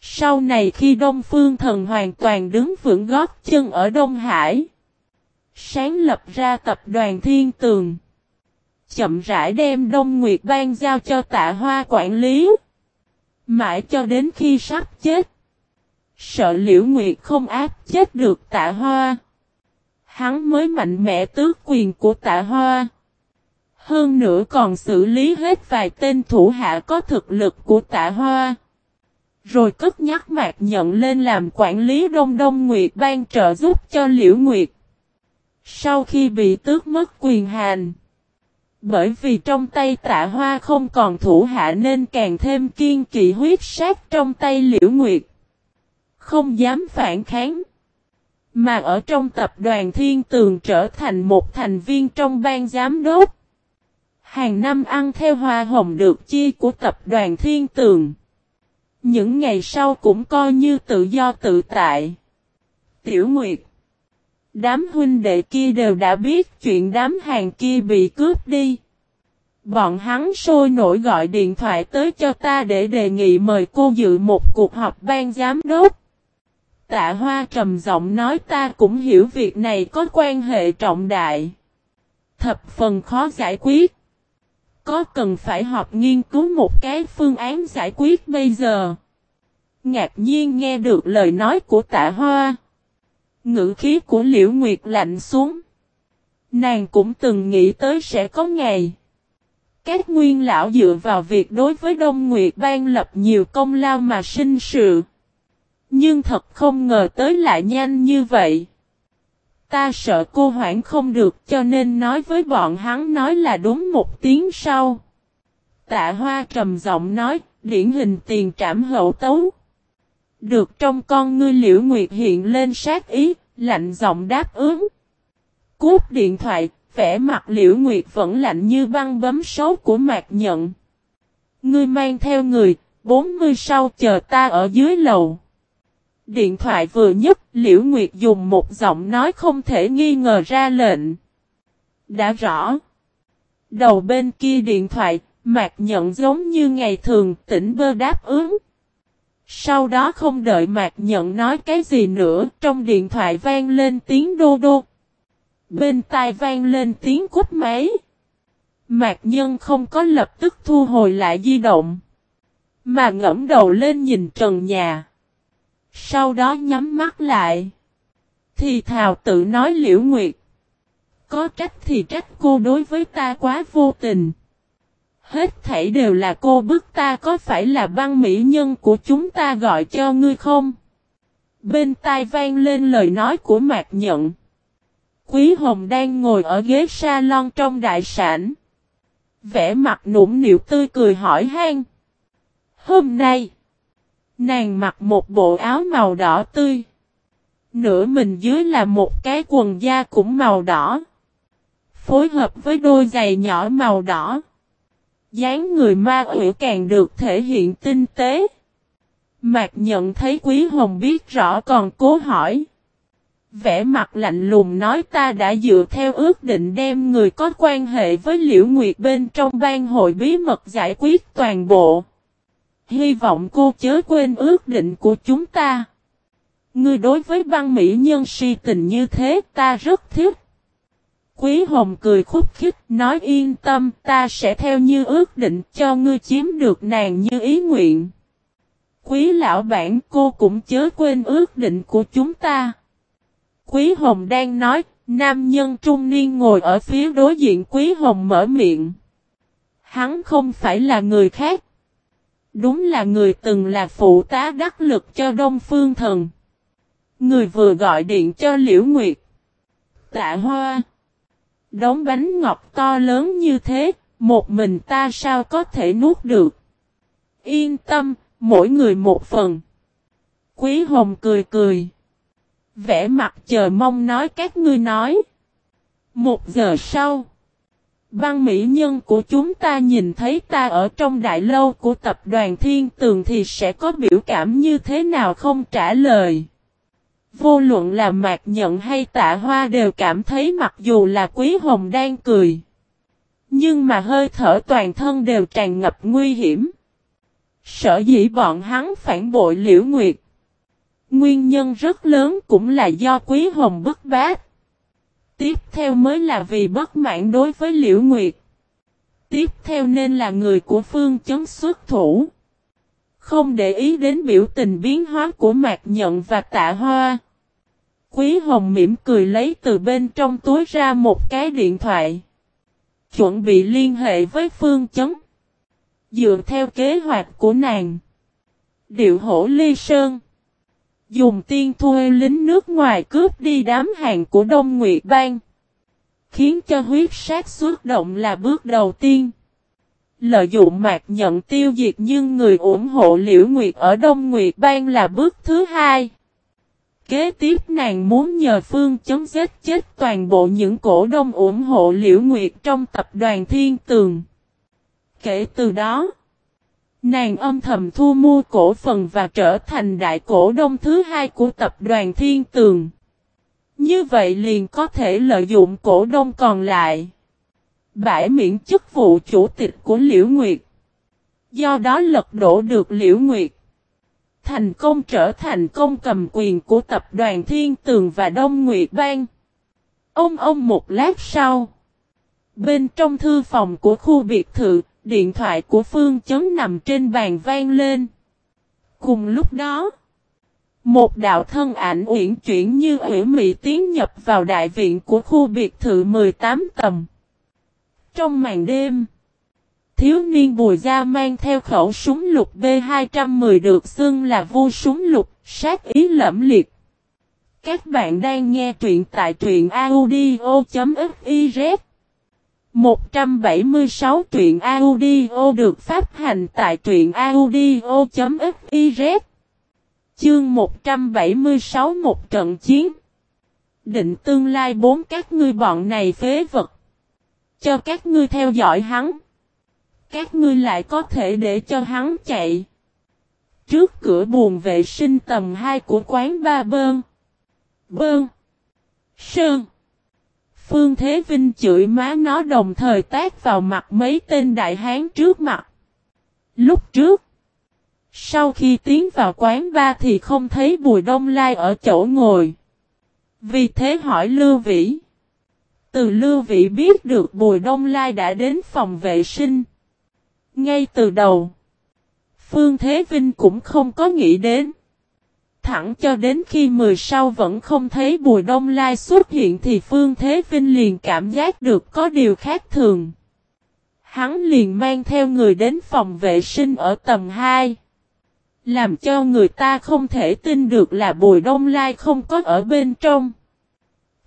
Sau này khi Đông Phương Thần hoàn toàn đứng vững gót chân ở Đông Hải. Sáng lập ra tập đoàn Thiên Tường. Chậm rãi đem Đông Nguyệt Bang giao cho tạ hoa quản lý. Mãi cho đến khi sắp chết. Sợ Liễu Nguyệt không áp chết được tạ hoa hắn mới mạnh mẽ tước quyền của tạ hoa. Hơn nữa còn xử lý hết vài tên thủ hạ có thực lực của tạ hoa. Rồi cất nhắc mạc nhận lên làm quản lý Đông Đông Nguyệt ban trợ giúp cho Liễu Nguyệt. Sau khi bị tước mất quyền hành. Bởi vì trong tay tạ hoa không còn thủ hạ nên càng thêm kiên kỵ huyết sát trong tay Liễu Nguyệt. Không dám phản kháng. Mà ở trong tập đoàn Thiên Tường trở thành một thành viên trong ban giám đốc. Hàng năm ăn theo hoa hồng được chi của tập đoàn Thiên Tường. Những ngày sau cũng coi như tự do tự tại. Tiểu Nguyệt Đám huynh đệ kia đều đã biết chuyện đám hàng kia bị cướp đi. Bọn hắn sôi nổi gọi điện thoại tới cho ta để đề nghị mời cô dự một cuộc họp ban giám đốc. Tạ Hoa trầm giọng nói ta cũng hiểu việc này có quan hệ trọng đại. Thập phần khó giải quyết. Có cần phải họp nghiên cứu một cái phương án giải quyết bây giờ. Ngạc nhiên nghe được lời nói của tạ Hoa. Ngữ khí của Liễu Nguyệt lạnh xuống. Nàng cũng từng nghĩ tới sẽ có ngày. Các nguyên lão dựa vào việc đối với Đông Nguyệt ban lập nhiều công lao mà sinh sự. Nhưng thật không ngờ tới lại nhanh như vậy. Ta sợ cô hoảng không được cho nên nói với bọn hắn nói là đúng một tiếng sau. Tạ hoa trầm giọng nói, điển hình tiền trảm hậu tấu. Được trong con ngươi liễu nguyệt hiện lên sát ý, lạnh giọng đáp ứng. Cúp điện thoại, vẻ mặt liễu nguyệt vẫn lạnh như băng bấm số của mạc nhận. Ngươi mang theo người, 40 sau chờ ta ở dưới lầu. Điện thoại vừa nhấc, Liễu Nguyệt dùng một giọng nói không thể nghi ngờ ra lệnh. Đã rõ. Đầu bên kia điện thoại, Mạc Nhận giống như ngày thường tỉnh bơ đáp ứng. Sau đó không đợi Mạc Nhận nói cái gì nữa, trong điện thoại vang lên tiếng đô đô. Bên tai vang lên tiếng cúp máy. Mạc Nhân không có lập tức thu hồi lại di động. Mà ngẫm đầu lên nhìn trần nhà. Sau đó nhắm mắt lại. Thì thào tự nói liễu nguyệt. Có trách thì trách cô đối với ta quá vô tình. Hết thảy đều là cô bức ta có phải là băng mỹ nhân của chúng ta gọi cho ngươi không? Bên tai vang lên lời nói của Mạc Nhận. Quý Hồng đang ngồi ở ghế salon trong đại sảnh. Vẽ mặt nũng nịu tươi cười hỏi han. Hôm nay, nàng mặc một bộ áo màu đỏ tươi. Nửa mình dưới là một cái quần da cũng màu đỏ. Phối hợp với đôi giày nhỏ màu đỏ. dáng người ma quỷ càng được thể hiện tinh tế. Mạc nhận thấy Quý Hồng biết rõ còn cố hỏi. Vẽ mặt lạnh lùng nói ta đã dựa theo ước định đem người có quan hệ với Liễu Nguyệt bên trong ban hội bí mật giải quyết toàn bộ. Hy vọng cô chớ quên ước định của chúng ta. Ngươi đối với băng mỹ nhân si tình như thế ta rất thích. Quý Hồng cười khúc khích nói yên tâm ta sẽ theo như ước định cho ngươi chiếm được nàng như ý nguyện. Quý lão bản cô cũng chớ quên ước định của chúng ta. Quý Hồng đang nói, nam nhân trung niên ngồi ở phía đối diện Quý Hồng mở miệng. Hắn không phải là người khác. Đúng là người từng là phụ tá đắc lực cho Đông Phương Thần. Người vừa gọi điện cho Liễu Nguyệt. Tạ Hoa. Đống bánh ngọt to lớn như thế, một mình ta sao có thể nuốt được. Yên tâm, mỗi người một phần. Quý Hồng cười cười. Vẽ mặt chờ mong nói các ngươi nói. Một giờ sau. Băng mỹ nhân của chúng ta nhìn thấy ta ở trong đại lâu của tập đoàn Thiên Tường thì sẽ có biểu cảm như thế nào không trả lời. Vô luận là mạc nhận hay tạ hoa đều cảm thấy mặc dù là quý hồng đang cười. Nhưng mà hơi thở toàn thân đều tràn ngập nguy hiểm. Sở dĩ bọn hắn phản bội liễu nguyệt. Nguyên nhân rất lớn cũng là do quý hồng bức bát. Tiếp theo mới là vì bất mãn đối với liễu nguyệt. Tiếp theo nên là người của phương chấn xuất thủ. Không để ý đến biểu tình biến hóa của Mạc Nhận và Tạ Hoa. Quý Hồng mỉm cười lấy từ bên trong túi ra một cái điện thoại. Chuẩn bị liên hệ với Phương Chấn. Dựa theo kế hoạch của nàng. Điệu hổ ly sơn. Dùng tiên thuê lính nước ngoài cướp đi đám hàng của Đông Nguyệt Bang. Khiến cho huyết sát xuất động là bước đầu tiên. Lợi dụng mạc nhận tiêu diệt nhưng người ủng hộ Liễu Nguyệt ở Đông Nguyệt Bang là bước thứ hai. Kế tiếp nàng muốn nhờ Phương chống giết chết toàn bộ những cổ đông ủng hộ Liễu Nguyệt trong tập đoàn Thiên Tường. Kể từ đó, nàng âm thầm thu mua cổ phần và trở thành đại cổ đông thứ hai của tập đoàn Thiên Tường. Như vậy liền có thể lợi dụng cổ đông còn lại. Bãi miễn chức vụ chủ tịch của Liễu Nguyệt. Do đó lật đổ được Liễu Nguyệt. Thành công trở thành công cầm quyền của tập đoàn Thiên Tường và Đông Nguyệt Bang. Ông ông một lát sau. Bên trong thư phòng của khu biệt thự, điện thoại của Phương Chấn nằm trên bàn vang lên. Cùng lúc đó, một đạo thân ảnh uyển chuyển như uyển mị tiến nhập vào đại viện của khu biệt thự 18 tầng. Trong màn đêm, thiếu niên bùi gia mang theo khẩu súng lục B210 được xưng là vô súng lục, sát ý lẫm liệt. Các bạn đang nghe truyện tại truyện audio.fif 176 truyện audio được phát hành tại truyện audio.fiz Chương 176 một trận chiến Định tương lai bốn các ngươi bọn này phế vật Cho các ngươi theo dõi hắn các ngươi lại có thể để cho hắn chạy. Trước cửa buồn vệ sinh tầng 2 của quán ba bơn. Bơn. Sơn. Phương Thế Vinh chửi má nó đồng thời tác vào mặt mấy tên đại hán trước mặt. Lúc trước. Sau khi tiến vào quán ba thì không thấy Bùi Đông Lai ở chỗ ngồi. Vì thế hỏi Lưu Vĩ. Từ Lưu Vĩ biết được Bùi Đông Lai đã đến phòng vệ sinh. Ngay từ đầu, Phương Thế Vinh cũng không có nghĩ đến thẳng cho đến khi 10 sau vẫn không thấy Bùi Đông Lai xuất hiện thì Phương Thế Vinh liền cảm giác được có điều khác thường. Hắn liền mang theo người đến phòng vệ sinh ở tầng 2. Làm cho người ta không thể tin được là Bùi Đông Lai không có ở bên trong.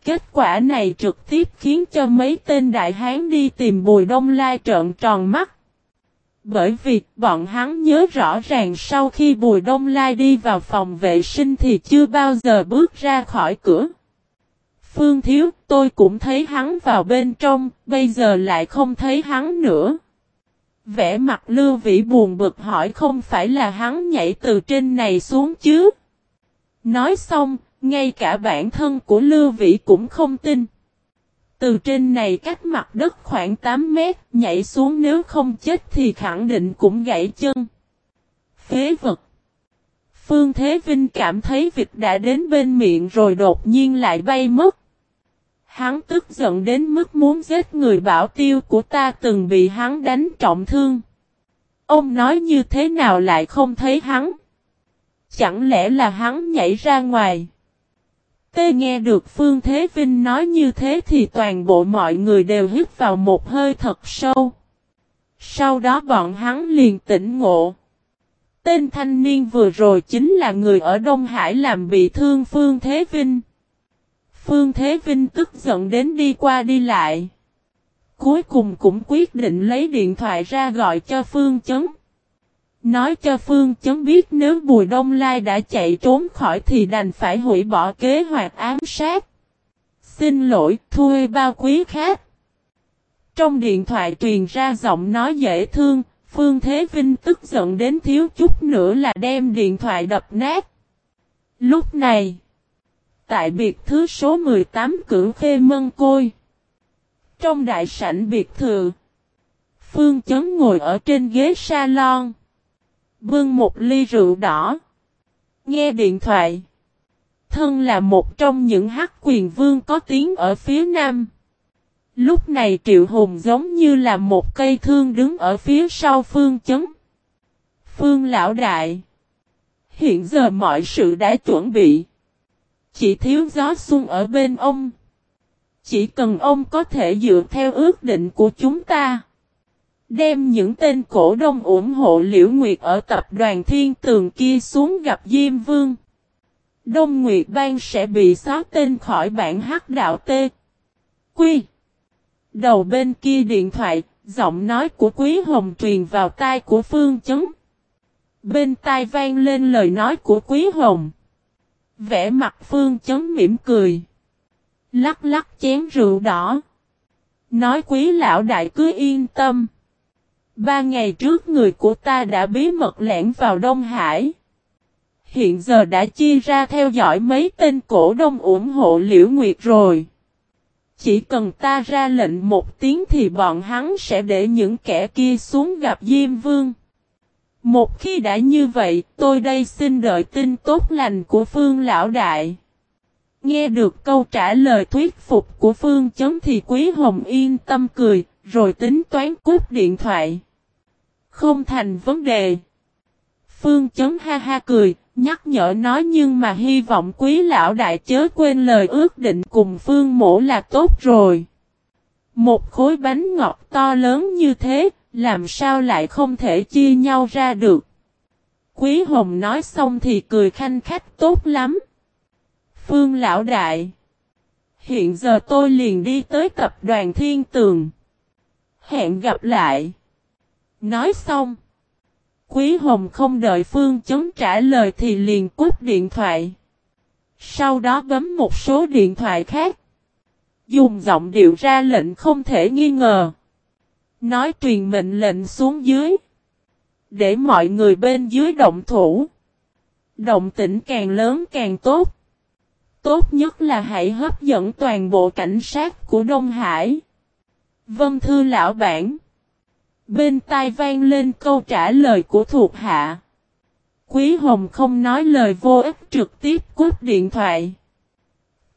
Kết quả này trực tiếp khiến cho mấy tên đại hán đi tìm Bùi Đông Lai trợn tròn mắt. Bởi vì bọn hắn nhớ rõ ràng sau khi Bùi Đông Lai đi vào phòng vệ sinh thì chưa bao giờ bước ra khỏi cửa. Phương Thiếu, tôi cũng thấy hắn vào bên trong, bây giờ lại không thấy hắn nữa. Vẽ mặt Lưu Vĩ buồn bực hỏi không phải là hắn nhảy từ trên này xuống chứ. Nói xong, ngay cả bản thân của Lưu Vĩ cũng không tin. Từ trên này cách mặt đất khoảng 8 mét, nhảy xuống nếu không chết thì khẳng định cũng gãy chân. Phế vật. Phương Thế Vinh cảm thấy vịt đã đến bên miệng rồi đột nhiên lại bay mất. Hắn tức giận đến mức muốn giết người bảo tiêu của ta từng bị hắn đánh trọng thương. Ông nói như thế nào lại không thấy hắn? Chẳng lẽ là hắn nhảy ra ngoài? Tê nghe được Phương Thế Vinh nói như thế thì toàn bộ mọi người đều hít vào một hơi thật sâu. Sau đó bọn hắn liền tỉnh ngộ. Tên thanh niên vừa rồi chính là người ở Đông Hải làm bị thương Phương Thế Vinh. Phương Thế Vinh tức giận đến đi qua đi lại. Cuối cùng cũng quyết định lấy điện thoại ra gọi cho Phương Chấn. Nói cho Phương Chấn biết nếu Bùi Đông Lai đã chạy trốn khỏi thì đành phải hủy bỏ kế hoạch ám sát. Xin lỗi, thuê bao quý khác. Trong điện thoại truyền ra giọng nói dễ thương, Phương Thế Vinh tức giận đến thiếu chút nữa là đem điện thoại đập nát. Lúc này, tại biệt thứ số 18 Cửu Khê Mân Côi, trong đại sảnh biệt thự, Phương Chấn ngồi ở trên ghế salon. Bưng một ly rượu đỏ. Nghe điện thoại. Thân là một trong những hắc quyền vương có tiếng ở phía nam. Lúc này Triệu Hùng giống như là một cây thương đứng ở phía sau phương chấn. Phương lão đại. Hiện giờ mọi sự đã chuẩn bị. Chỉ thiếu gió xuân ở bên ông. Chỉ cần ông có thể dựa theo ước định của chúng ta. Đem những tên cổ đông ủng hộ Liễu Nguyệt ở tập đoàn Thiên Tường kia xuống gặp Diêm Vương. Đông Nguyệt Bang sẽ bị xóa tên khỏi bản hắc đạo T. Quy. Đầu bên kia điện thoại, giọng nói của Quý Hồng truyền vào tai của Phương Chấn. Bên tai vang lên lời nói của Quý Hồng. Vẽ mặt Phương Chấn mỉm cười. Lắc lắc chén rượu đỏ. Nói quý lão đại cứ yên tâm. Ba ngày trước người của ta đã bí mật lẻn vào Đông Hải. Hiện giờ đã chia ra theo dõi mấy tên cổ đông ủng hộ Liễu Nguyệt rồi. Chỉ cần ta ra lệnh một tiếng thì bọn hắn sẽ để những kẻ kia xuống gặp Diêm Vương. Một khi đã như vậy, tôi đây xin đợi tin tốt lành của Phương Lão Đại. Nghe được câu trả lời thuyết phục của Phương Chấn thì Quý Hồng yên tâm cười, rồi tính toán cút điện thoại. Không thành vấn đề. Phương chấn ha ha cười, nhắc nhở nói nhưng mà hy vọng quý lão đại chớ quên lời ước định cùng Phương mổ là tốt rồi. Một khối bánh ngọt to lớn như thế, làm sao lại không thể chia nhau ra được. Quý Hồng nói xong thì cười khanh khách tốt lắm. Phương lão đại. Hiện giờ tôi liền đi tới tập đoàn Thiên Tường. Hẹn gặp lại. Nói xong. Quý Hồng không đợi Phương Chấn trả lời thì liền cúp điện thoại. Sau đó bấm một số điện thoại khác. Dùng giọng điệu ra lệnh không thể nghi ngờ. Nói truyền mệnh lệnh xuống dưới. Để mọi người bên dưới động thủ. Động tĩnh càng lớn càng tốt. Tốt nhất là hãy hấp dẫn toàn bộ cảnh sát của Đông Hải. Vân Thư Lão Bản Bên tai vang lên câu trả lời của thuộc hạ. Quý Hồng không nói lời vô ích trực tiếp cút điện thoại.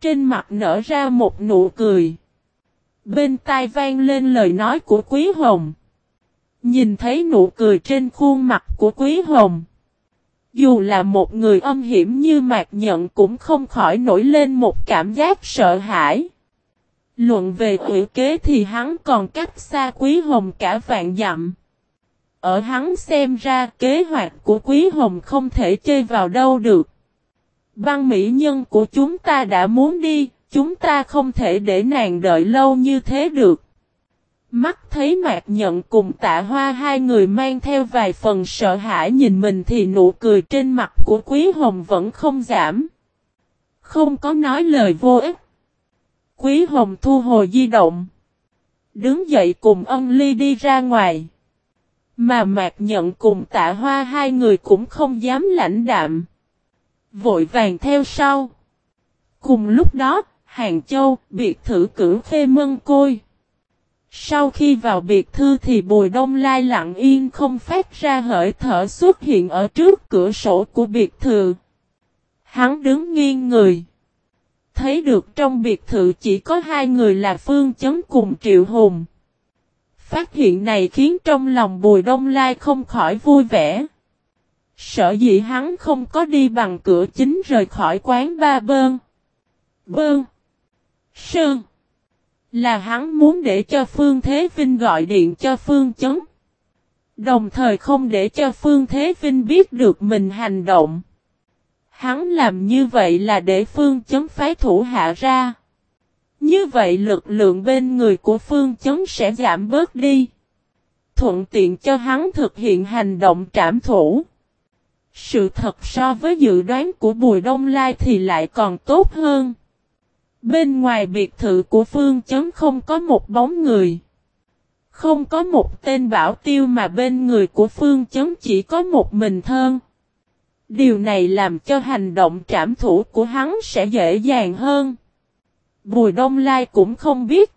Trên mặt nở ra một nụ cười. Bên tai vang lên lời nói của Quý Hồng. Nhìn thấy nụ cười trên khuôn mặt của Quý Hồng. Dù là một người âm hiểm như Mạc Nhận cũng không khỏi nổi lên một cảm giác sợ hãi. Luận về ủy kế thì hắn còn cách xa Quý Hồng cả vạn dặm. Ở hắn xem ra kế hoạch của Quý Hồng không thể chơi vào đâu được. Băng mỹ nhân của chúng ta đã muốn đi, chúng ta không thể để nàng đợi lâu như thế được. Mắt thấy mạc nhận cùng tạ hoa hai người mang theo vài phần sợ hãi nhìn mình thì nụ cười trên mặt của Quý Hồng vẫn không giảm. Không có nói lời vô ích. Quý Hồng thu hồi di động. Đứng dậy cùng ân ly đi ra ngoài. Mà mạc nhận cùng tạ hoa hai người cũng không dám lãnh đạm. Vội vàng theo sau. Cùng lúc đó, Hàng Châu, biệt thự cử khê mân côi. Sau khi vào biệt thư thì Bùi Đông Lai lặng yên không phát ra hỡi thở xuất hiện ở trước cửa sổ của biệt thự. Hắn đứng nghiêng người. Thấy được trong biệt thự chỉ có hai người là Phương Chấn cùng Triệu Hùng. Phát hiện này khiến trong lòng Bùi Đông Lai không khỏi vui vẻ. Sợ dĩ hắn không có đi bằng cửa chính rời khỏi quán ba bơn. Bơn. Sơn. Là hắn muốn để cho Phương Thế Vinh gọi điện cho Phương Chấn. Đồng thời không để cho Phương Thế Vinh biết được mình hành động. Hắn làm như vậy là để Phương Chấn phái thủ hạ ra. Như vậy lực lượng bên người của Phương Chấn sẽ giảm bớt đi. Thuận tiện cho hắn thực hiện hành động trảm thủ. Sự thật so với dự đoán của Bùi Đông Lai thì lại còn tốt hơn. Bên ngoài biệt thự của Phương Chấn không có một bóng người. Không có một tên bảo tiêu mà bên người của Phương Chấn chỉ có một mình thơn. Điều này làm cho hành động trảm thủ của hắn sẽ dễ dàng hơn. Bùi Đông Lai cũng không biết.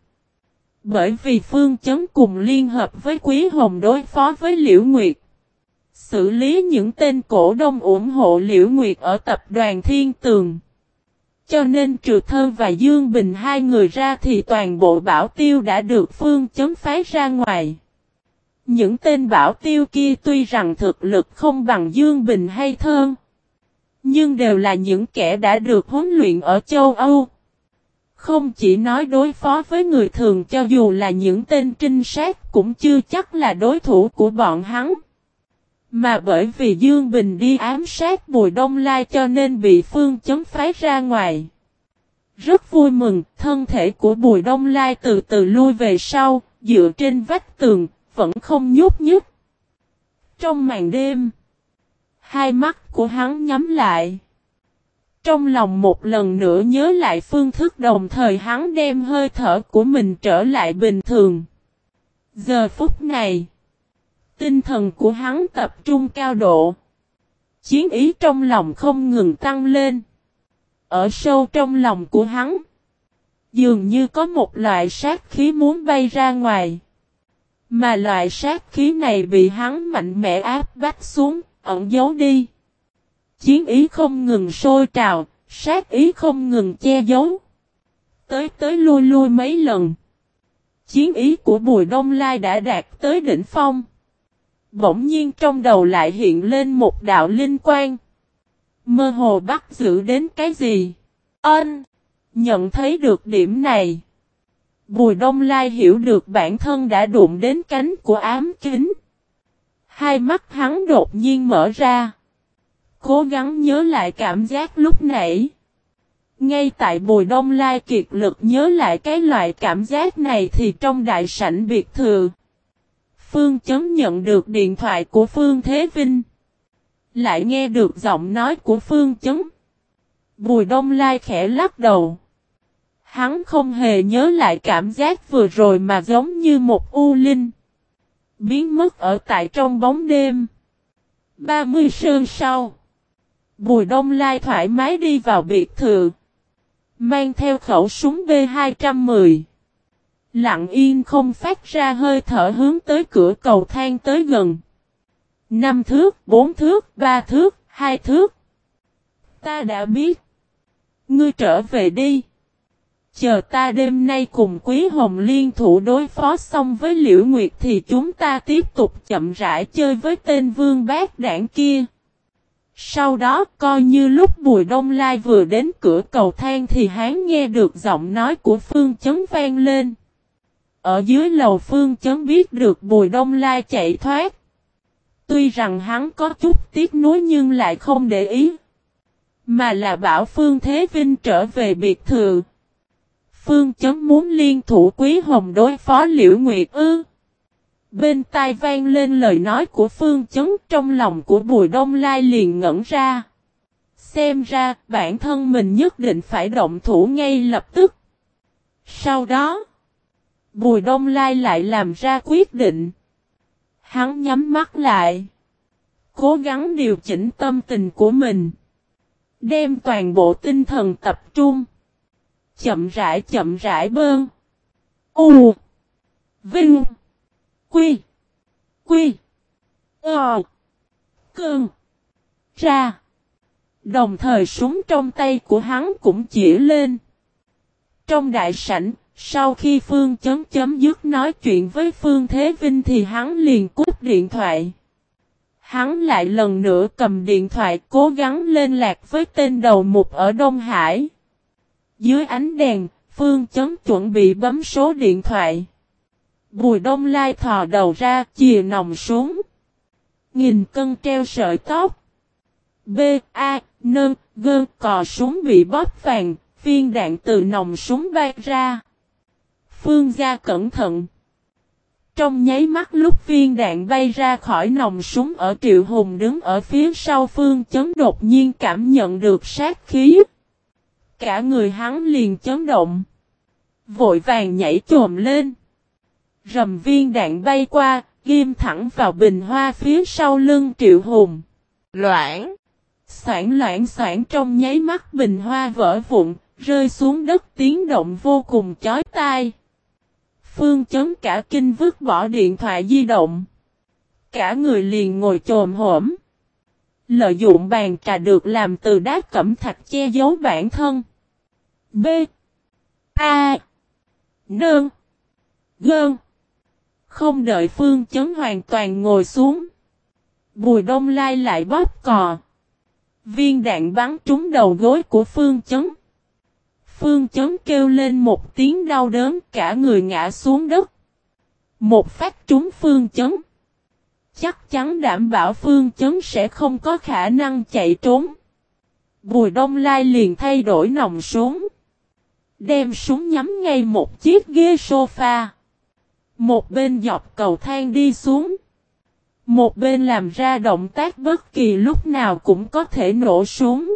Bởi vì Phương Chấn cùng liên hợp với Quý Hồng đối phó với Liễu Nguyệt. Xử lý những tên cổ đông ủng hộ Liễu Nguyệt ở tập đoàn Thiên Tường. Cho nên trừ thơ và Dương Bình hai người ra thì toàn bộ bảo tiêu đã được Phương Chấn phái ra ngoài. Những tên bảo tiêu kia tuy rằng thực lực không bằng Dương Bình hay thơm Nhưng đều là những kẻ đã được huấn luyện ở châu Âu. Không chỉ nói đối phó với người thường cho dù là những tên trinh sát cũng chưa chắc là đối thủ của bọn hắn. Mà bởi vì Dương Bình đi ám sát Bùi Đông Lai cho nên bị Phương chấm phái ra ngoài. Rất vui mừng, thân thể của Bùi Đông Lai từ từ lui về sau, dựa trên vách tường, vẫn không nhúc nhích. Trong màn đêm, hai mắt của hắn nhắm lại. Trong lòng một lần nữa nhớ lại phương thức đồng thời hắn đem hơi thở của mình trở lại bình thường. Giờ phút này, tinh thần của hắn tập trung cao độ. Chiến ý trong lòng không ngừng tăng lên. Ở sâu trong lòng của hắn, dường như có một loại sát khí muốn bay ra ngoài. Mà loại sát khí này bị hắn mạnh mẽ áp bách xuống, ẩn giấu đi. Chiến ý không ngừng sôi trào, sát ý không ngừng che giấu. Tới tới lui lui mấy lần. Chiến ý của Bùi Đông Lai đã đạt tới đỉnh phong. Bỗng nhiên trong đầu lại hiện lên một đạo linh quang. Mơ hồ bắt giữ đến cái gì? Ân! Nhận thấy được điểm này. Bùi Đông Lai hiểu được bản thân đã đụng đến cánh của ám kính. Hai mắt hắn đột nhiên mở ra. Cố gắng nhớ lại cảm giác lúc nãy. Ngay tại Bùi Đông Lai kiệt lực nhớ lại cái loại cảm giác này thì trong đại sảnh biệt thự. Phương chấm nhận được điện thoại của Phương Thế Vinh. Lại nghe được giọng nói của Phương chấm. Bùi Đông Lai khẽ lắc đầu. Hắn không hề nhớ lại cảm giác vừa rồi mà giống như một u linh. Biến mất ở tại trong bóng đêm. 30 sơn sau. Bùi Đông Lai thoải mái đi vào biệt thự. Mang theo khẩu súng B210. Lặng yên không phát ra hơi thở hướng tới cửa cầu thang tới gần. Năm thước, bốn thước, ba thước, hai thước. Ta đã biết. Ngươi trở về đi. Chờ ta đêm nay cùng Quý Hồng liên thủ đối phó xong với Liễu Nguyệt thì chúng ta tiếp tục chậm rãi chơi với tên vương bác đảng kia. Sau đó, coi như lúc Bùi Đông Lai vừa đến cửa cầu thang thì hắn nghe được giọng nói của Phương Chấn vang lên. Ở dưới lầu Phương Chấn biết được Bùi Đông Lai chạy thoát. Tuy rằng hắn có chút tiếc nuối nhưng lại không để ý. Mà là bảo Phương Thế Vinh trở về biệt thự. Phương Chấn muốn liên thủ Quý Hồng đối phó Liễu Nguyệt ư. Bên tai vang lên lời nói của Phương Chấn trong lòng của Bùi Đông Lai liền ngẩn ra. Xem ra bản thân mình nhất định phải động thủ ngay lập tức. Sau đó, Bùi Đông Lai lại làm ra quyết định. Hắn nhắm mắt lại. Cố gắng điều chỉnh tâm tình của mình. Đem toàn bộ tinh thần tập trung. Chậm rãi chậm rãi bơn. U. Vinh. Quy. Quy. Ờ. Cơn. Ra. Đồng thời súng trong tay của hắn cũng chỉ lên. Trong đại sảnh, sau khi Phương chấm chấm dứt nói chuyện với Phương Thế Vinh thì hắn liền cút điện thoại. Hắn lại lần nữa cầm điện thoại cố gắng liên lạc với tên đầu mục ở Đông Hải. Dưới ánh đèn, Phương chấm chuẩn bị bấm số điện thoại. Bùi đông lai thò đầu ra, chìa nòng xuống. Nghìn cân treo sợi tóc. B, A, nâng, gơn, cò súng bị bóp vàng, viên đạn từ nòng súng bay ra. Phương gia cẩn thận. Trong nháy mắt lúc viên đạn bay ra khỏi nòng súng ở Triệu Hùng đứng ở phía sau Phương chấn đột nhiên cảm nhận được sát khí. Cả người hắn liền chấn động. Vội vàng nhảy trồm lên. Rầm viên đạn bay qua, ghim thẳng vào bình hoa phía sau lưng Triệu Hùng. Loãng. Soảng loãng soảng trong nháy mắt bình hoa vỡ vụn, rơi xuống đất tiếng động vô cùng chói tai. Phương chấn cả kinh vứt bỏ điện thoại di động. Cả người liền ngồi trồm hổm. Lợi dụng bàn trà được làm từ đá cẩm thạch che giấu bản thân. B. A. Nương. Gơn. Không đợi phương chấn hoàn toàn ngồi xuống. Bùi đông lai lại bóp cò. Viên đạn bắn trúng đầu gối của phương chấn. Phương chấn kêu lên một tiếng đau đớn, cả người ngã xuống đất. Một phát trúng phương chấn. Chắc chắn đảm bảo phương chấn sẽ không có khả năng chạy trốn. Bùi đông lai liền thay đổi nòng súng. Đem súng nhắm ngay một chiếc ghế sofa. Một bên dọc cầu thang đi xuống. Một bên làm ra động tác bất kỳ lúc nào cũng có thể nổ súng.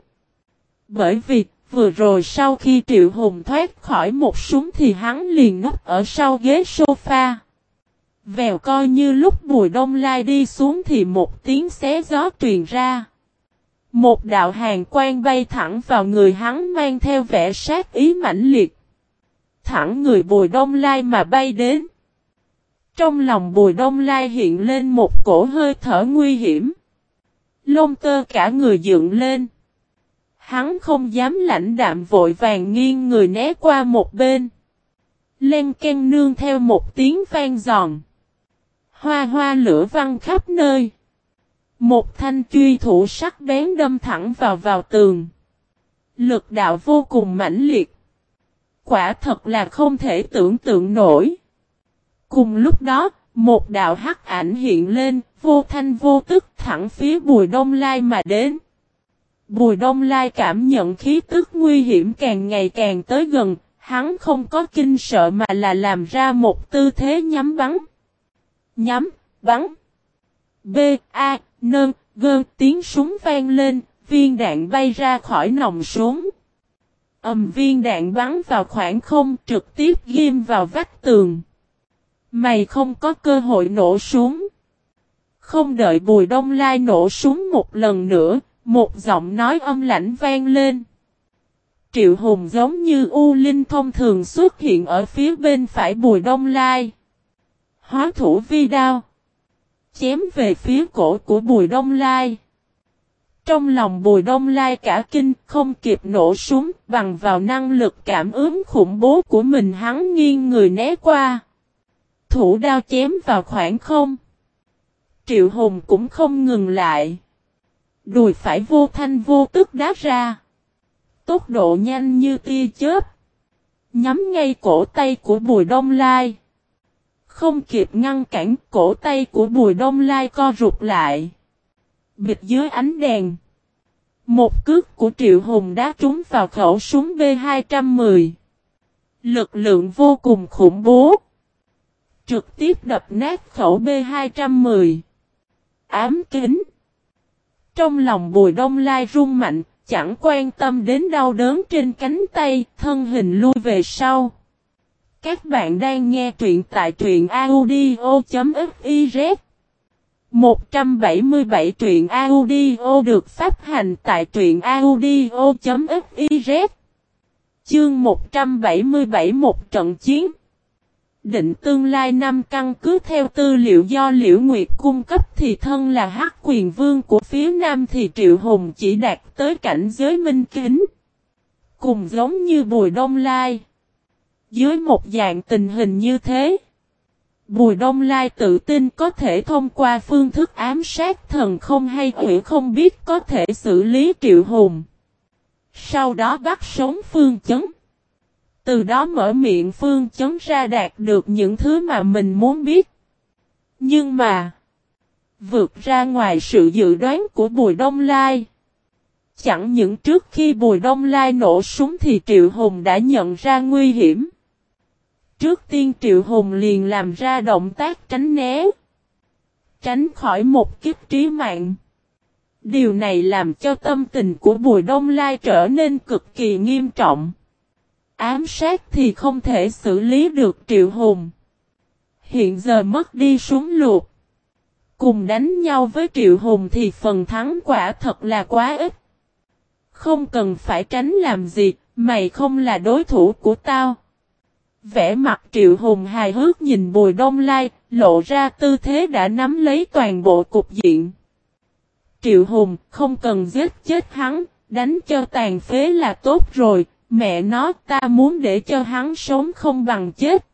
Bởi vì, vừa rồi sau khi Triệu Hùng thoát khỏi một súng thì hắn liền núp ở sau ghế sofa. Vèo coi như lúc Bùi Đông Lai đi xuống thì một tiếng xé gió truyền ra. Một đạo hàng quang bay thẳng vào người hắn mang theo vẻ sát ý mãnh liệt. Thẳng người Bùi Đông Lai mà bay đến. Trong lòng Bùi Đông Lai hiện lên một cổ hơi thở nguy hiểm. Lông tơ cả người dựng lên. Hắn không dám lãnh đạm vội vàng nghiêng người né qua một bên. Lên ken nương theo một tiếng vang giòn. Hoa hoa lửa văng khắp nơi. Một thanh truy thủ sắc bén đâm thẳng vào vào tường. Lực đạo vô cùng mãnh liệt. Quả thật là không thể tưởng tượng nổi. Cùng lúc đó, một đạo hắc ảnh hiện lên, vô thanh vô tức thẳng phía bùi đông lai mà đến. Bùi đông lai cảm nhận khí tức nguy hiểm càng ngày càng tới gần, hắn không có kinh sợ mà là làm ra một tư thế nhắm bắn. Nhắm, bắn. B, A, nơm gơn tiếng súng vang lên, viên đạn bay ra khỏi nòng súng. Ầm viên đạn bắn vào khoảng không trực tiếp ghim vào vách tường. Mày không có cơ hội nổ súng. Không đợi Bùi Đông Lai nổ súng một lần nữa, một giọng nói âm lãnh vang lên. Triệu Hùng giống như U Linh thông thường xuất hiện ở phía bên phải Bùi Đông Lai. Hóa thủ vi đao. Chém về phía cổ của Bùi Đông Lai. Trong lòng Bùi Đông Lai cả kinh không kịp nổ súng, bằng vào năng lực cảm ứng khủng bố của mình hắn nghiêng người né qua. Thủ đao chém vào khoảng không. Triệu Hùng cũng không ngừng lại. Đùi phải vô thanh vô tức đá ra. Tốc độ nhanh như tia chớp. Nhắm ngay cổ tay của Bùi Đông Lai. Không kịp ngăn cản cổ tay của Bùi Đông Lai co rụt lại. Bịt dưới ánh đèn. Một cước của Triệu Hùng đá trúng vào khẩu súng B-210. Lực lượng vô cùng khủng bố. Trực tiếp đập nát khẩu B-210. Ám kính. Trong lòng Bùi Đông Lai rung mạnh, chẳng quan tâm đến đau đớn trên cánh tay, thân hình lui về sau. Các bạn đang nghe truyện tại truyện audio.fiz 177 truyện audio được phát hành tại truyện audio.fiz Chương 177 một trận chiến Định tương lai năm căn cứ theo tư liệu do Liễu Nguyệt cung cấp thì thân là hắc quyền vương của phía Nam thì Triệu Hùng chỉ đạt tới cảnh giới minh kính. Cùng giống như Bùi Đông Lai. Dưới một dạng tình hình như thế. Bùi Đông Lai tự tin có thể thông qua phương thức ám sát thần không hay quỷ không biết có thể xử lý Triệu Hùng. Sau đó bắt sống phương chấn. Từ đó mở miệng phương chấn ra đạt được những thứ mà mình muốn biết. Nhưng mà, vượt ra ngoài sự dự đoán của Bùi Đông Lai. Chẳng những trước khi Bùi Đông Lai nổ súng thì Triệu Hùng đã nhận ra nguy hiểm. Trước tiên Triệu Hùng liền làm ra động tác tránh né. Tránh khỏi một kiếp trí mạng. Điều này làm cho tâm tình của Bùi Đông Lai trở nên cực kỳ nghiêm trọng. Ám sát thì không thể xử lý được Triệu Hùng. Hiện giờ mất đi súng luộc. Cùng đánh nhau với Triệu Hùng thì phần thắng quả thật là quá ít. Không cần phải tránh làm gì, mày không là đối thủ của tao. Vẽ mặt Triệu Hùng hài hước nhìn Bùi Đông Lai, lộ ra tư thế đã nắm lấy toàn bộ cục diện. Triệu Hùng không cần giết chết hắn, đánh cho tàn phế là tốt rồi, mẹ nó ta muốn để cho hắn sống không bằng chết.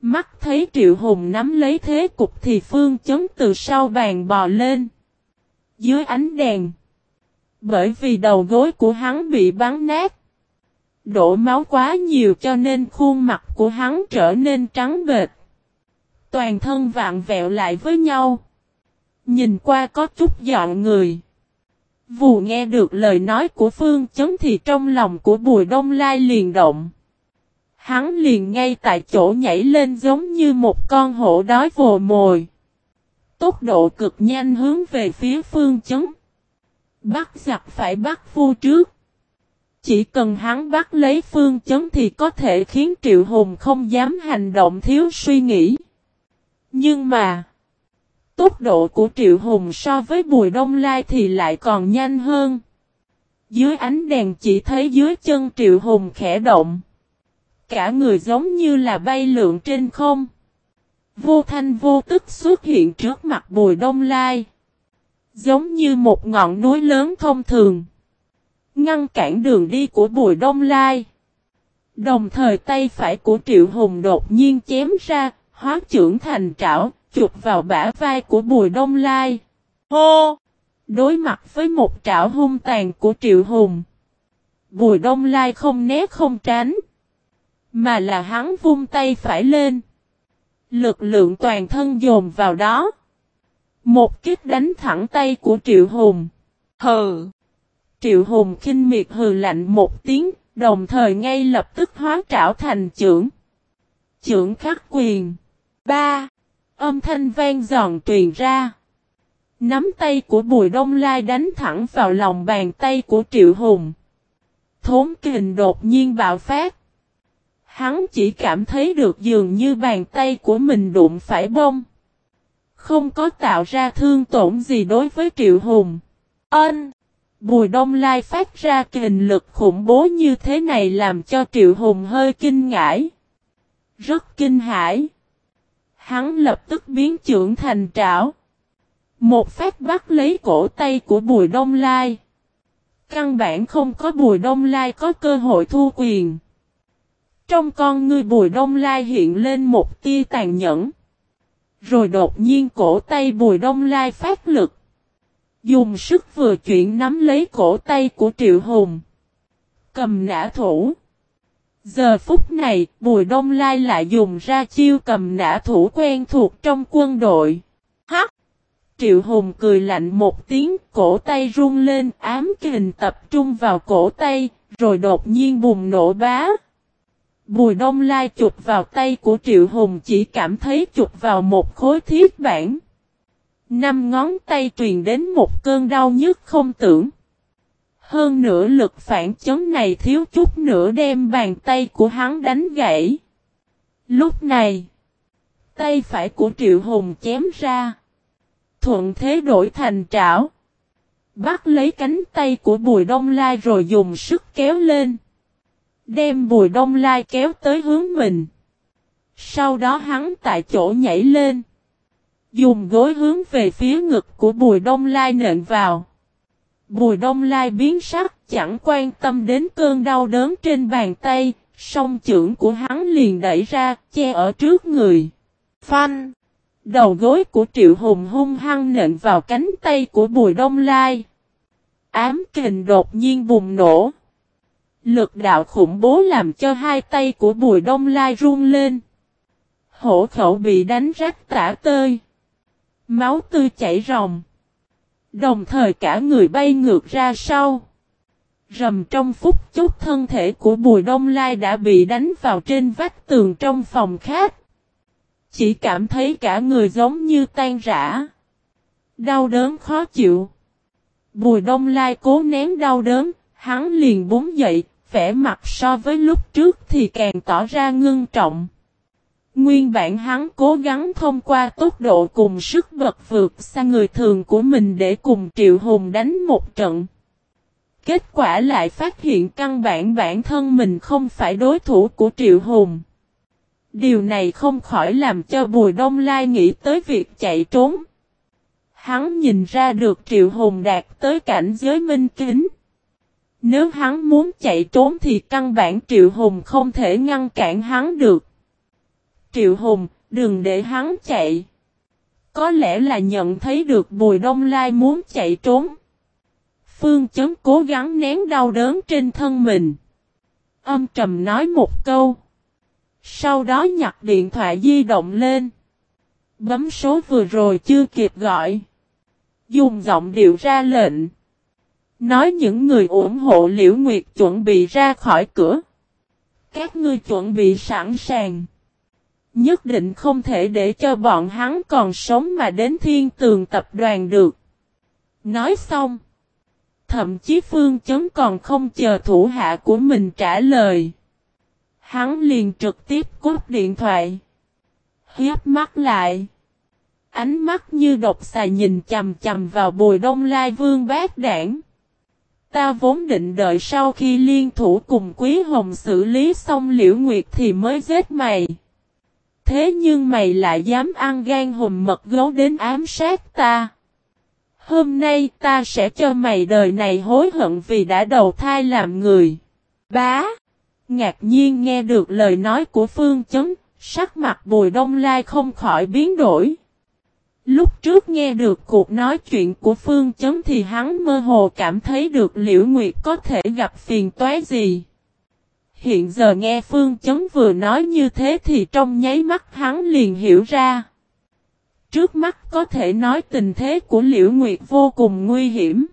Mắt thấy Triệu Hùng nắm lấy thế cục thì Phương chấn từ sau bàn bò lên. Dưới ánh đèn. Bởi vì đầu gối của hắn bị bắn nát. Đổ máu quá nhiều cho nên khuôn mặt của hắn trở nên trắng bệt. Toàn thân vạn vẹo lại với nhau. Nhìn qua có chút dọn người. Vù nghe được lời nói của Phương Chấn thì trong lòng của Bùi Đông Lai liền động. Hắn liền ngay tại chỗ nhảy lên giống như một con hổ đói vồ mồi. Tốc độ cực nhanh hướng về phía Phương Chấn. Bắt giặc phải bắt phu trước. Chỉ cần hắn bắt lấy Phương Chấn thì có thể khiến Triệu Hùng không dám hành động thiếu suy nghĩ. Nhưng mà... Tốc độ của Triệu Hùng so với Bùi Đông Lai thì lại còn nhanh hơn. Dưới ánh đèn chỉ thấy dưới chân Triệu Hùng khẽ động. Cả người giống như là bay lượn trên không. Vô thanh vô tức xuất hiện trước mặt Bùi Đông Lai. Giống như một ngọn núi lớn thông thường. Ngăn cản đường đi của Bùi Đông Lai. Đồng thời tay phải của Triệu Hùng đột nhiên chém ra, hóa trưởng thành trảo, chụp vào bả vai của Bùi Đông Lai. Hô! Đối mặt với một trảo hung tàn của Triệu Hùng. Bùi Đông Lai không né không tránh. Mà là hắn vung tay phải lên. Lực lượng toàn thân dồn vào đó. Một kích đánh thẳng tay của Triệu Hùng. Hừ! Triệu Hùng khinh miệt hừ lạnh một tiếng, đồng thời ngay lập tức hóa trảo thành trưởng. Trưởng khắc quyền. Ba. Âm thanh vang giòn truyền ra. Nắm tay của Bùi Đông Lai đánh thẳng vào lòng bàn tay của Triệu Hùng. Thốn kình đột nhiên bạo phát. Hắn chỉ cảm thấy được dường như bàn tay của mình đụng phải bông. Không có tạo ra thương tổn gì đối với Triệu Hùng. Ân! Bùi Đông Lai phát ra kình lực khủng bố như thế này làm cho Triệu Hùng hơi kinh ngãi. Rất kinh hãi. Hắn lập tức biến trưởng thành trảo. Một phát bắt lấy cổ tay của Bùi Đông Lai. Căn bản không có Bùi Đông Lai có cơ hội thu quyền. Trong con ngươi Bùi Đông Lai hiện lên một tia tàn nhẫn. Rồi đột nhiên cổ tay Bùi Đông Lai phát lực. Dùng sức vừa chuyển nắm lấy cổ tay của Triệu Hùng. Cầm nã thủ. Giờ phút này, Bùi Đông Lai lại dùng ra chiêu cầm nã thủ quen thuộc trong quân đội. Hắc! Triệu Hùng cười lạnh một tiếng, cổ tay run lên, ám kình tập trung vào cổ tay, rồi đột nhiên bùng nổ bá. Bùi Đông Lai chụp vào tay của Triệu Hùng chỉ cảm thấy chụp vào một khối thiết bản. Năm ngón tay truyền đến một cơn đau nhức không tưởng. Hơn nữa lực phản chấn này thiếu chút nữa đem bàn tay của hắn đánh gãy. Lúc này, tay phải của Triệu Hùng chém ra. Thuận thế đổi thành trảo. Bắt lấy cánh tay của Bùi Đông Lai rồi dùng sức kéo lên. Đem Bùi Đông Lai kéo tới hướng mình. Sau đó hắn tại chỗ nhảy lên. Dùng gối hướng về phía ngực của Bùi Đông Lai nện vào. Bùi Đông Lai biến sắc chẳng quan tâm đến cơn đau đớn trên bàn tay, song trưởng của hắn liền đẩy ra, che ở trước người. Phanh! Đầu gối của Triệu Hùng hung hăng nện vào cánh tay của Bùi Đông Lai. Ám kình đột nhiên bùng nổ. Lực đạo khủng bố làm cho hai tay của Bùi Đông Lai run lên. Hổ khẩu bị đánh rách tả tơi. Máu tươi chảy ròng. Đồng thời cả người bay ngược ra sau. Rầm trong phút chốc thân thể của Bùi Đông Lai đã bị đánh vào trên vách tường trong phòng khác. Chỉ cảm thấy cả người giống như tan rã. Đau đớn khó chịu. Bùi Đông Lai cố nén đau đớn, hắn liền búng dậy, vẻ mặt so với lúc trước thì càng tỏ ra ngưng trọng. Nguyên bản hắn cố gắng thông qua tốc độ cùng sức bật vượt xa người thường của mình để cùng Triệu Hùng đánh một trận. Kết quả lại phát hiện căn bản bản thân mình không phải đối thủ của Triệu Hùng. Điều này không khỏi làm cho Bùi Đông Lai nghĩ tới việc chạy trốn. Hắn nhìn ra được Triệu Hùng đạt tới cảnh giới minh kính. Nếu hắn muốn chạy trốn thì căn bản Triệu Hùng không thể ngăn cản hắn được. Triệu Hùng, đừng để hắn chạy. Có lẽ là nhận thấy được Bùi Đông Lai muốn chạy trốn. Phương chấn cố gắng nén đau đớn trên thân mình. Âm trầm nói một câu. Sau đó nhặt điện thoại di động lên. Bấm số vừa rồi chưa kịp gọi. Dùng giọng điệu ra lệnh. Nói những người ủng hộ Liễu Nguyệt chuẩn bị ra khỏi cửa. Các ngươi chuẩn bị sẵn sàng. Nhất định không thể để cho bọn hắn còn sống mà đến thiên tường tập đoàn được. Nói xong. Thậm chí phương chấn còn không chờ thủ hạ của mình trả lời. Hắn liền trực tiếp cúp điện thoại. Hiếp mắt lại. Ánh mắt như độc xà nhìn chầm chầm vào bùi đông lai vương bát đảng. Ta vốn định đợi sau khi liên thủ cùng Quý Hồng xử lý xong liễu nguyệt thì mới giết mày. Thế nhưng mày lại dám ăn gan hùm mật gấu đến ám sát ta. Hôm nay ta sẽ cho mày đời này hối hận vì đã đầu thai làm người. Bá. Ngạc nhiên nghe được lời nói của Phương Chấn, sắc mặt Bùi Đông Lai không khỏi biến đổi. Lúc trước nghe được cuộc nói chuyện của Phương Chấn thì hắn mơ hồ cảm thấy được Liễu Nguyệt có thể gặp phiền toái gì. Hiện giờ nghe Phương Chấn vừa nói như thế thì trong nháy mắt hắn liền hiểu ra. Trước mắt có thể nói tình thế của Liễu Nguyệt vô cùng nguy hiểm.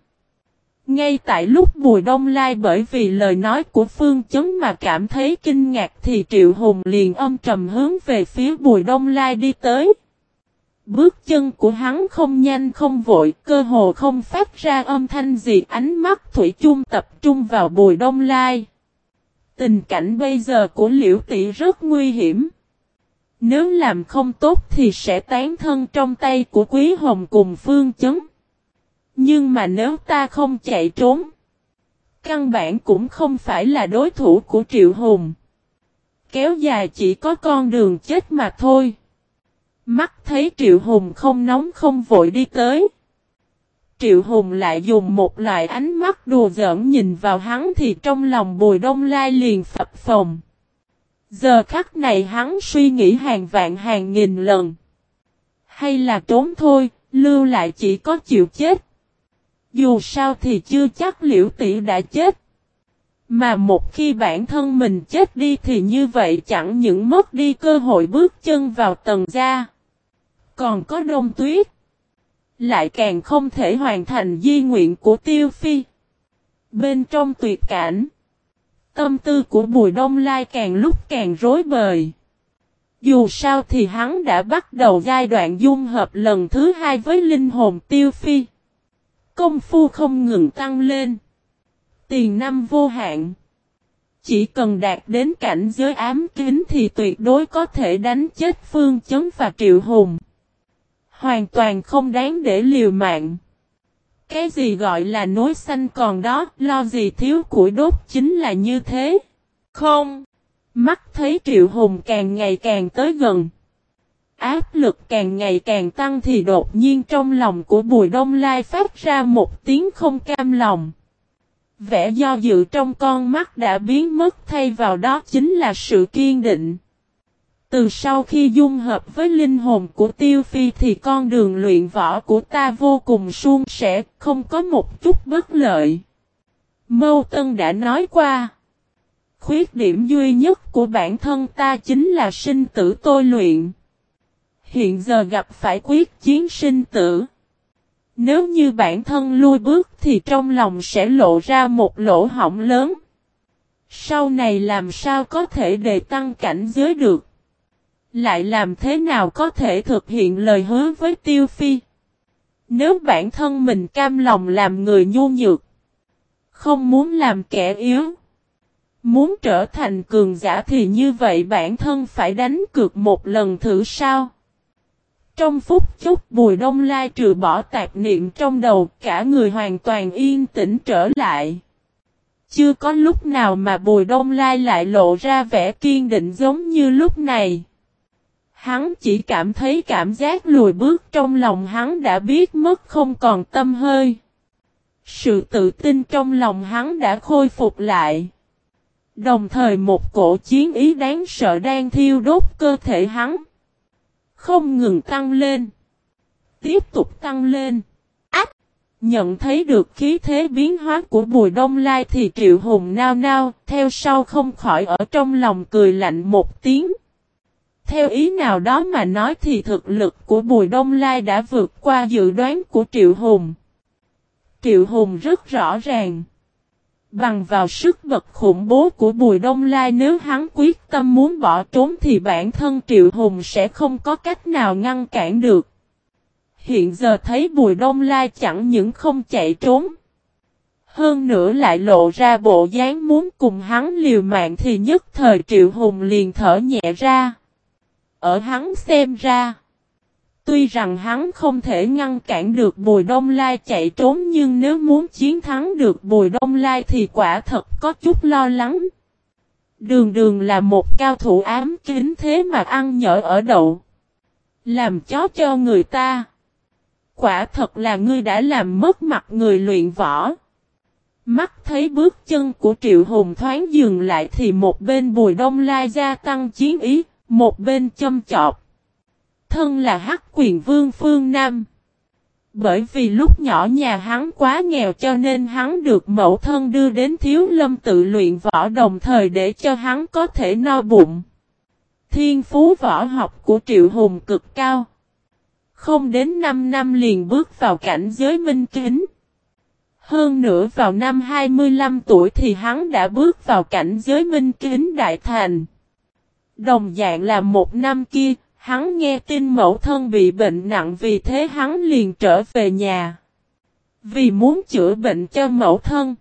Ngay tại lúc Bùi Đông Lai bởi vì lời nói của Phương Chấn mà cảm thấy kinh ngạc thì Triệu Hùng liền âm trầm hướng về phía Bùi Đông Lai đi tới. Bước chân của hắn không nhanh không vội, cơ hồ không phát ra âm thanh gì ánh mắt Thủy chung tập trung vào Bùi Đông Lai. Tình cảnh bây giờ của Liễu Tỷ rất nguy hiểm. Nếu làm không tốt thì sẽ tán thân trong tay của Quý Hồng cùng Phương Chấn. Nhưng mà nếu ta không chạy trốn, căn bản cũng không phải là đối thủ của Triệu Hùng. Kéo dài chỉ có con đường chết mà thôi. Mắt thấy Triệu Hùng không nóng không vội đi tới. Triệu Hùng lại dùng một loại ánh mắt đùa giỡn nhìn vào hắn thì trong lòng Bùi Đông Lai liền phập phồng. Giờ khắc này hắn suy nghĩ hàng vạn hàng nghìn lần. Hay là trốn thôi, lưu lại chỉ có chịu chết. Dù sao thì chưa chắc liễu tỷ đã chết. Mà một khi bản thân mình chết đi thì như vậy chẳng những mất đi cơ hội bước chân vào tầng gia. Còn có đông tuyết. Lại càng không thể hoàn thành di nguyện của tiêu phi. Bên trong tuyệt cảnh. Tâm tư của Bùi Đông Lai càng lúc càng rối bời. Dù sao thì hắn đã bắt đầu giai đoạn dung hợp lần thứ hai với linh hồn tiêu phi. Công phu không ngừng tăng lên. Tiền năm vô hạn. Chỉ cần đạt đến cảnh giới ám kính thì tuyệt đối có thể đánh chết Phương Chấn và Triệu Hùng. Hoàn toàn không đáng để liều mạng. Cái gì gọi là nối xanh còn đó, lo gì thiếu củi đốt chính là như thế. Không. Mắt thấy Triệu Hùng càng ngày càng tới gần. Áp lực càng ngày càng tăng thì đột nhiên trong lòng của Bùi Đông Lai phát ra một tiếng không cam lòng. Vẻ do dự trong con mắt đã biến mất thay vào đó chính là sự kiên định. Từ sau khi dung hợp với linh hồn của Tiêu Phi thì con đường luyện võ của ta vô cùng suôn sẻ, không có một chút bất lợi. Mâu Tân đã nói qua. Khuyết điểm duy nhất của bản thân ta chính là sinh tử tôi luyện. Hiện giờ gặp phải quyết chiến sinh tử. Nếu như bản thân lui bước thì trong lòng sẽ lộ ra một lỗ hỏng lớn. Sau này làm sao có thể đề tăng cảnh giới được? Lại làm thế nào có thể thực hiện lời hứa với Tiêu Phi? Nếu bản thân mình cam lòng làm người nhu nhược, không muốn làm kẻ yếu, muốn trở thành cường giả thì như vậy bản thân phải đánh cược một lần thử sao? Trong phút chốc Bùi Đông Lai trừ bỏ tạp niệm trong đầu cả người hoàn toàn yên tĩnh trở lại. Chưa có lúc nào mà Bùi Đông Lai lại lộ ra vẻ kiên định giống như lúc này. Hắn chỉ cảm thấy cảm giác lùi bước trong lòng hắn đã biết mất không còn tâm hơi. Sự tự tin trong lòng hắn đã khôi phục lại. Đồng thời một cổ chiến ý đáng sợ đang thiêu đốt cơ thể hắn. Không ngừng tăng lên. Tiếp tục tăng lên. Ách! Nhận thấy được khí thế biến hóa của Bùi Đông Lai thì Triệu Hùng nao nao, theo sau không khỏi ở trong lòng cười lạnh một tiếng. Theo ý nào đó mà nói thì thực lực của Bùi Đông Lai đã vượt qua dự đoán của Triệu Hùng. Triệu Hùng rất rõ ràng. Bằng vào sức bật khủng bố của Bùi Đông Lai nếu hắn quyết tâm muốn bỏ trốn thì bản thân Triệu Hùng sẽ không có cách nào ngăn cản được. Hiện giờ thấy Bùi Đông Lai chẳng những không chạy trốn. Hơn nữa lại lộ ra bộ dáng muốn cùng hắn liều mạng thì nhất thời Triệu Hùng liền thở nhẹ ra. Ở hắn xem ra. Tuy rằng hắn không thể ngăn cản được Bùi Đông Lai chạy trốn nhưng nếu muốn chiến thắng được Bùi Đông Lai thì quả thật có chút lo lắng. Đường đường là một cao thủ ám kính thế mà ăn nhở ở đậu. Làm chó cho người ta. Quả thật là ngươi đã làm mất mặt người luyện võ. Mắt thấy bước chân của Triệu Hùng thoáng dừng lại thì một bên Bùi Đông Lai gia tăng chiến ý, một bên châm chọc. Thân là hắc quyền vương phương Nam. Bởi vì lúc nhỏ nhà hắn quá nghèo cho nên hắn được mẫu thân đưa đến thiếu lâm tự luyện võ đồng thời để cho hắn có thể no bụng. Thiên phú võ học của Triệu Hùng cực cao. Không đến 5 năm liền bước vào cảnh giới minh kính. Hơn nữa vào năm 25 tuổi thì hắn đã bước vào cảnh giới minh kính đại thành. Đồng dạng là một năm kia, hắn nghe tin mẫu thân bị bệnh nặng vì thế hắn liền trở về nhà. Vì muốn chữa bệnh cho mẫu thân.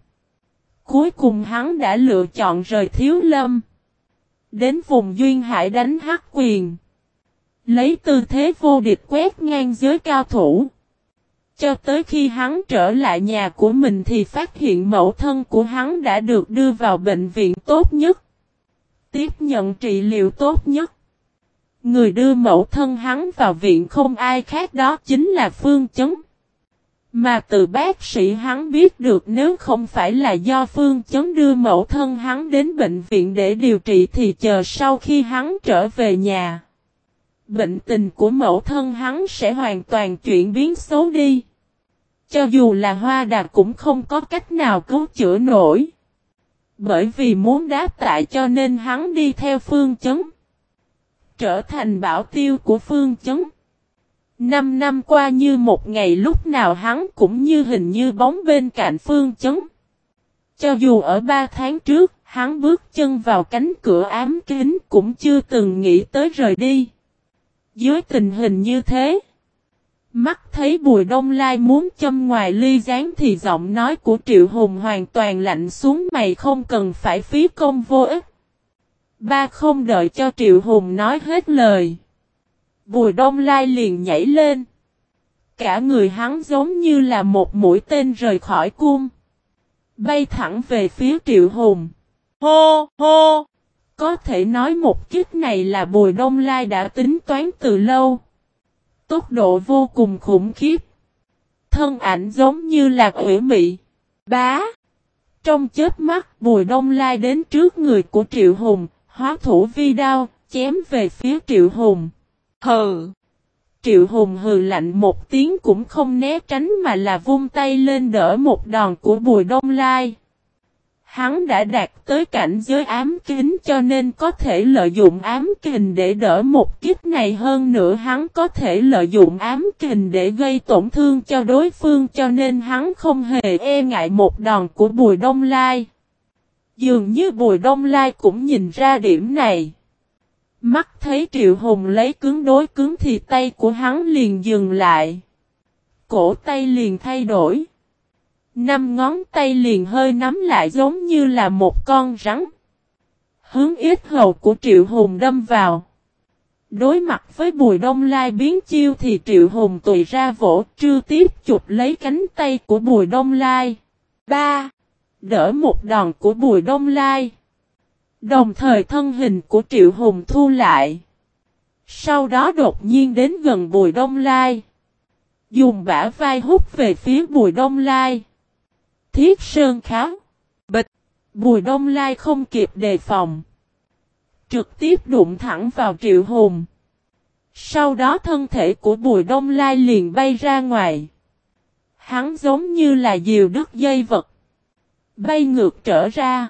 Cuối cùng hắn đã lựa chọn rời thiếu lâm. Đến vùng duyên hải đánh hắc quyền. Lấy tư thế vô địch quét ngang giới cao thủ. Cho tới khi hắn trở lại nhà của mình thì phát hiện mẫu thân của hắn đã được đưa vào bệnh viện tốt nhất tiếp nhận trị liệu tốt nhất. Người đưa mẫu thân hắn vào viện không ai khác đó chính là Phương Chấn. Mà từ bác sĩ hắn biết được nếu không phải là do Phương Chấn đưa mẫu thân hắn đến bệnh viện để điều trị thì chờ sau khi hắn trở về nhà. Bệnh tình của mẫu thân hắn sẽ hoàn toàn chuyển biến xấu đi. Cho dù là hoa đà cũng không có cách nào cứu chữa nổi. Bởi vì muốn đáp tại cho nên hắn đi theo phương chấn. Trở thành bảo tiêu của phương chấn. Năm năm qua như một ngày lúc nào hắn cũng như hình như bóng bên cạnh phương chấn. Cho dù ở ba tháng trước, hắn bước chân vào cánh cửa ám kính cũng chưa từng nghĩ tới rời đi. Dưới tình hình như thế, mắt thấy Bùi Đông Lai muốn châm ngoài ly gián thì giọng nói của Triệu Hùng hoàn toàn lạnh xuống mày không cần phải phí công vô ích. Ba không đợi cho Triệu Hùng nói hết lời. Bùi Đông Lai liền nhảy lên. Cả người hắn giống như là một mũi tên rời khỏi cung. Bay thẳng về phía Triệu Hùng. Hô, hô! Có thể nói một kiếp này là Bùi Đông Lai đã tính toán từ lâu. Tốc độ vô cùng khủng khiếp. Thân ảnh giống như là quỷ mị. Bá! Trong chết mắt Bùi Đông Lai đến trước người của Triệu Hùng, hóa thủ vi đao, chém về phía Triệu Hùng. Hừ! Triệu Hùng hừ lạnh một tiếng cũng không né tránh mà là vung tay lên đỡ một đòn của Bùi Đông Lai. Hắn đã đạt tới cảnh giới ám kính cho nên có thể lợi dụng ám kình để đỡ một kiếp này hơn nữa hắn có thể lợi dụng ám kình để gây tổn thương cho đối phương cho nên hắn không hề e ngại một đòn của Bùi Đông Lai. Dường như Bùi Đông Lai cũng nhìn ra điểm này. Mắt thấy Triệu Hùng lấy cứng đối cứng thì tay của hắn liền dừng lại. Cổ tay liền thay đổi. Năm ngón tay liền hơi nắm lại giống như là một con rắn. Hướng ít hầu của Triệu Hùng đâm vào. Đối mặt với Bùi Đông Lai biến chiêu thì Triệu Hùng tùy ra vỗ trư tiếp chụp lấy cánh tay của Bùi Đông Lai. ba Đỡ một đòn của Bùi Đông Lai. Đồng thời thân hình của Triệu Hùng thu lại. Sau đó đột nhiên đến gần Bùi Đông Lai. Dùng bả vai hút về phía Bùi Đông Lai. Thiết Sơn kháo. Bịch. Bùi Đông Lai không kịp đề phòng. Trực tiếp đụng thẳng vào Triệu Hùng. Sau đó thân thể của Bùi Đông Lai liền bay ra ngoài. Hắn giống như là diều đứt dây vật. Bay ngược trở ra.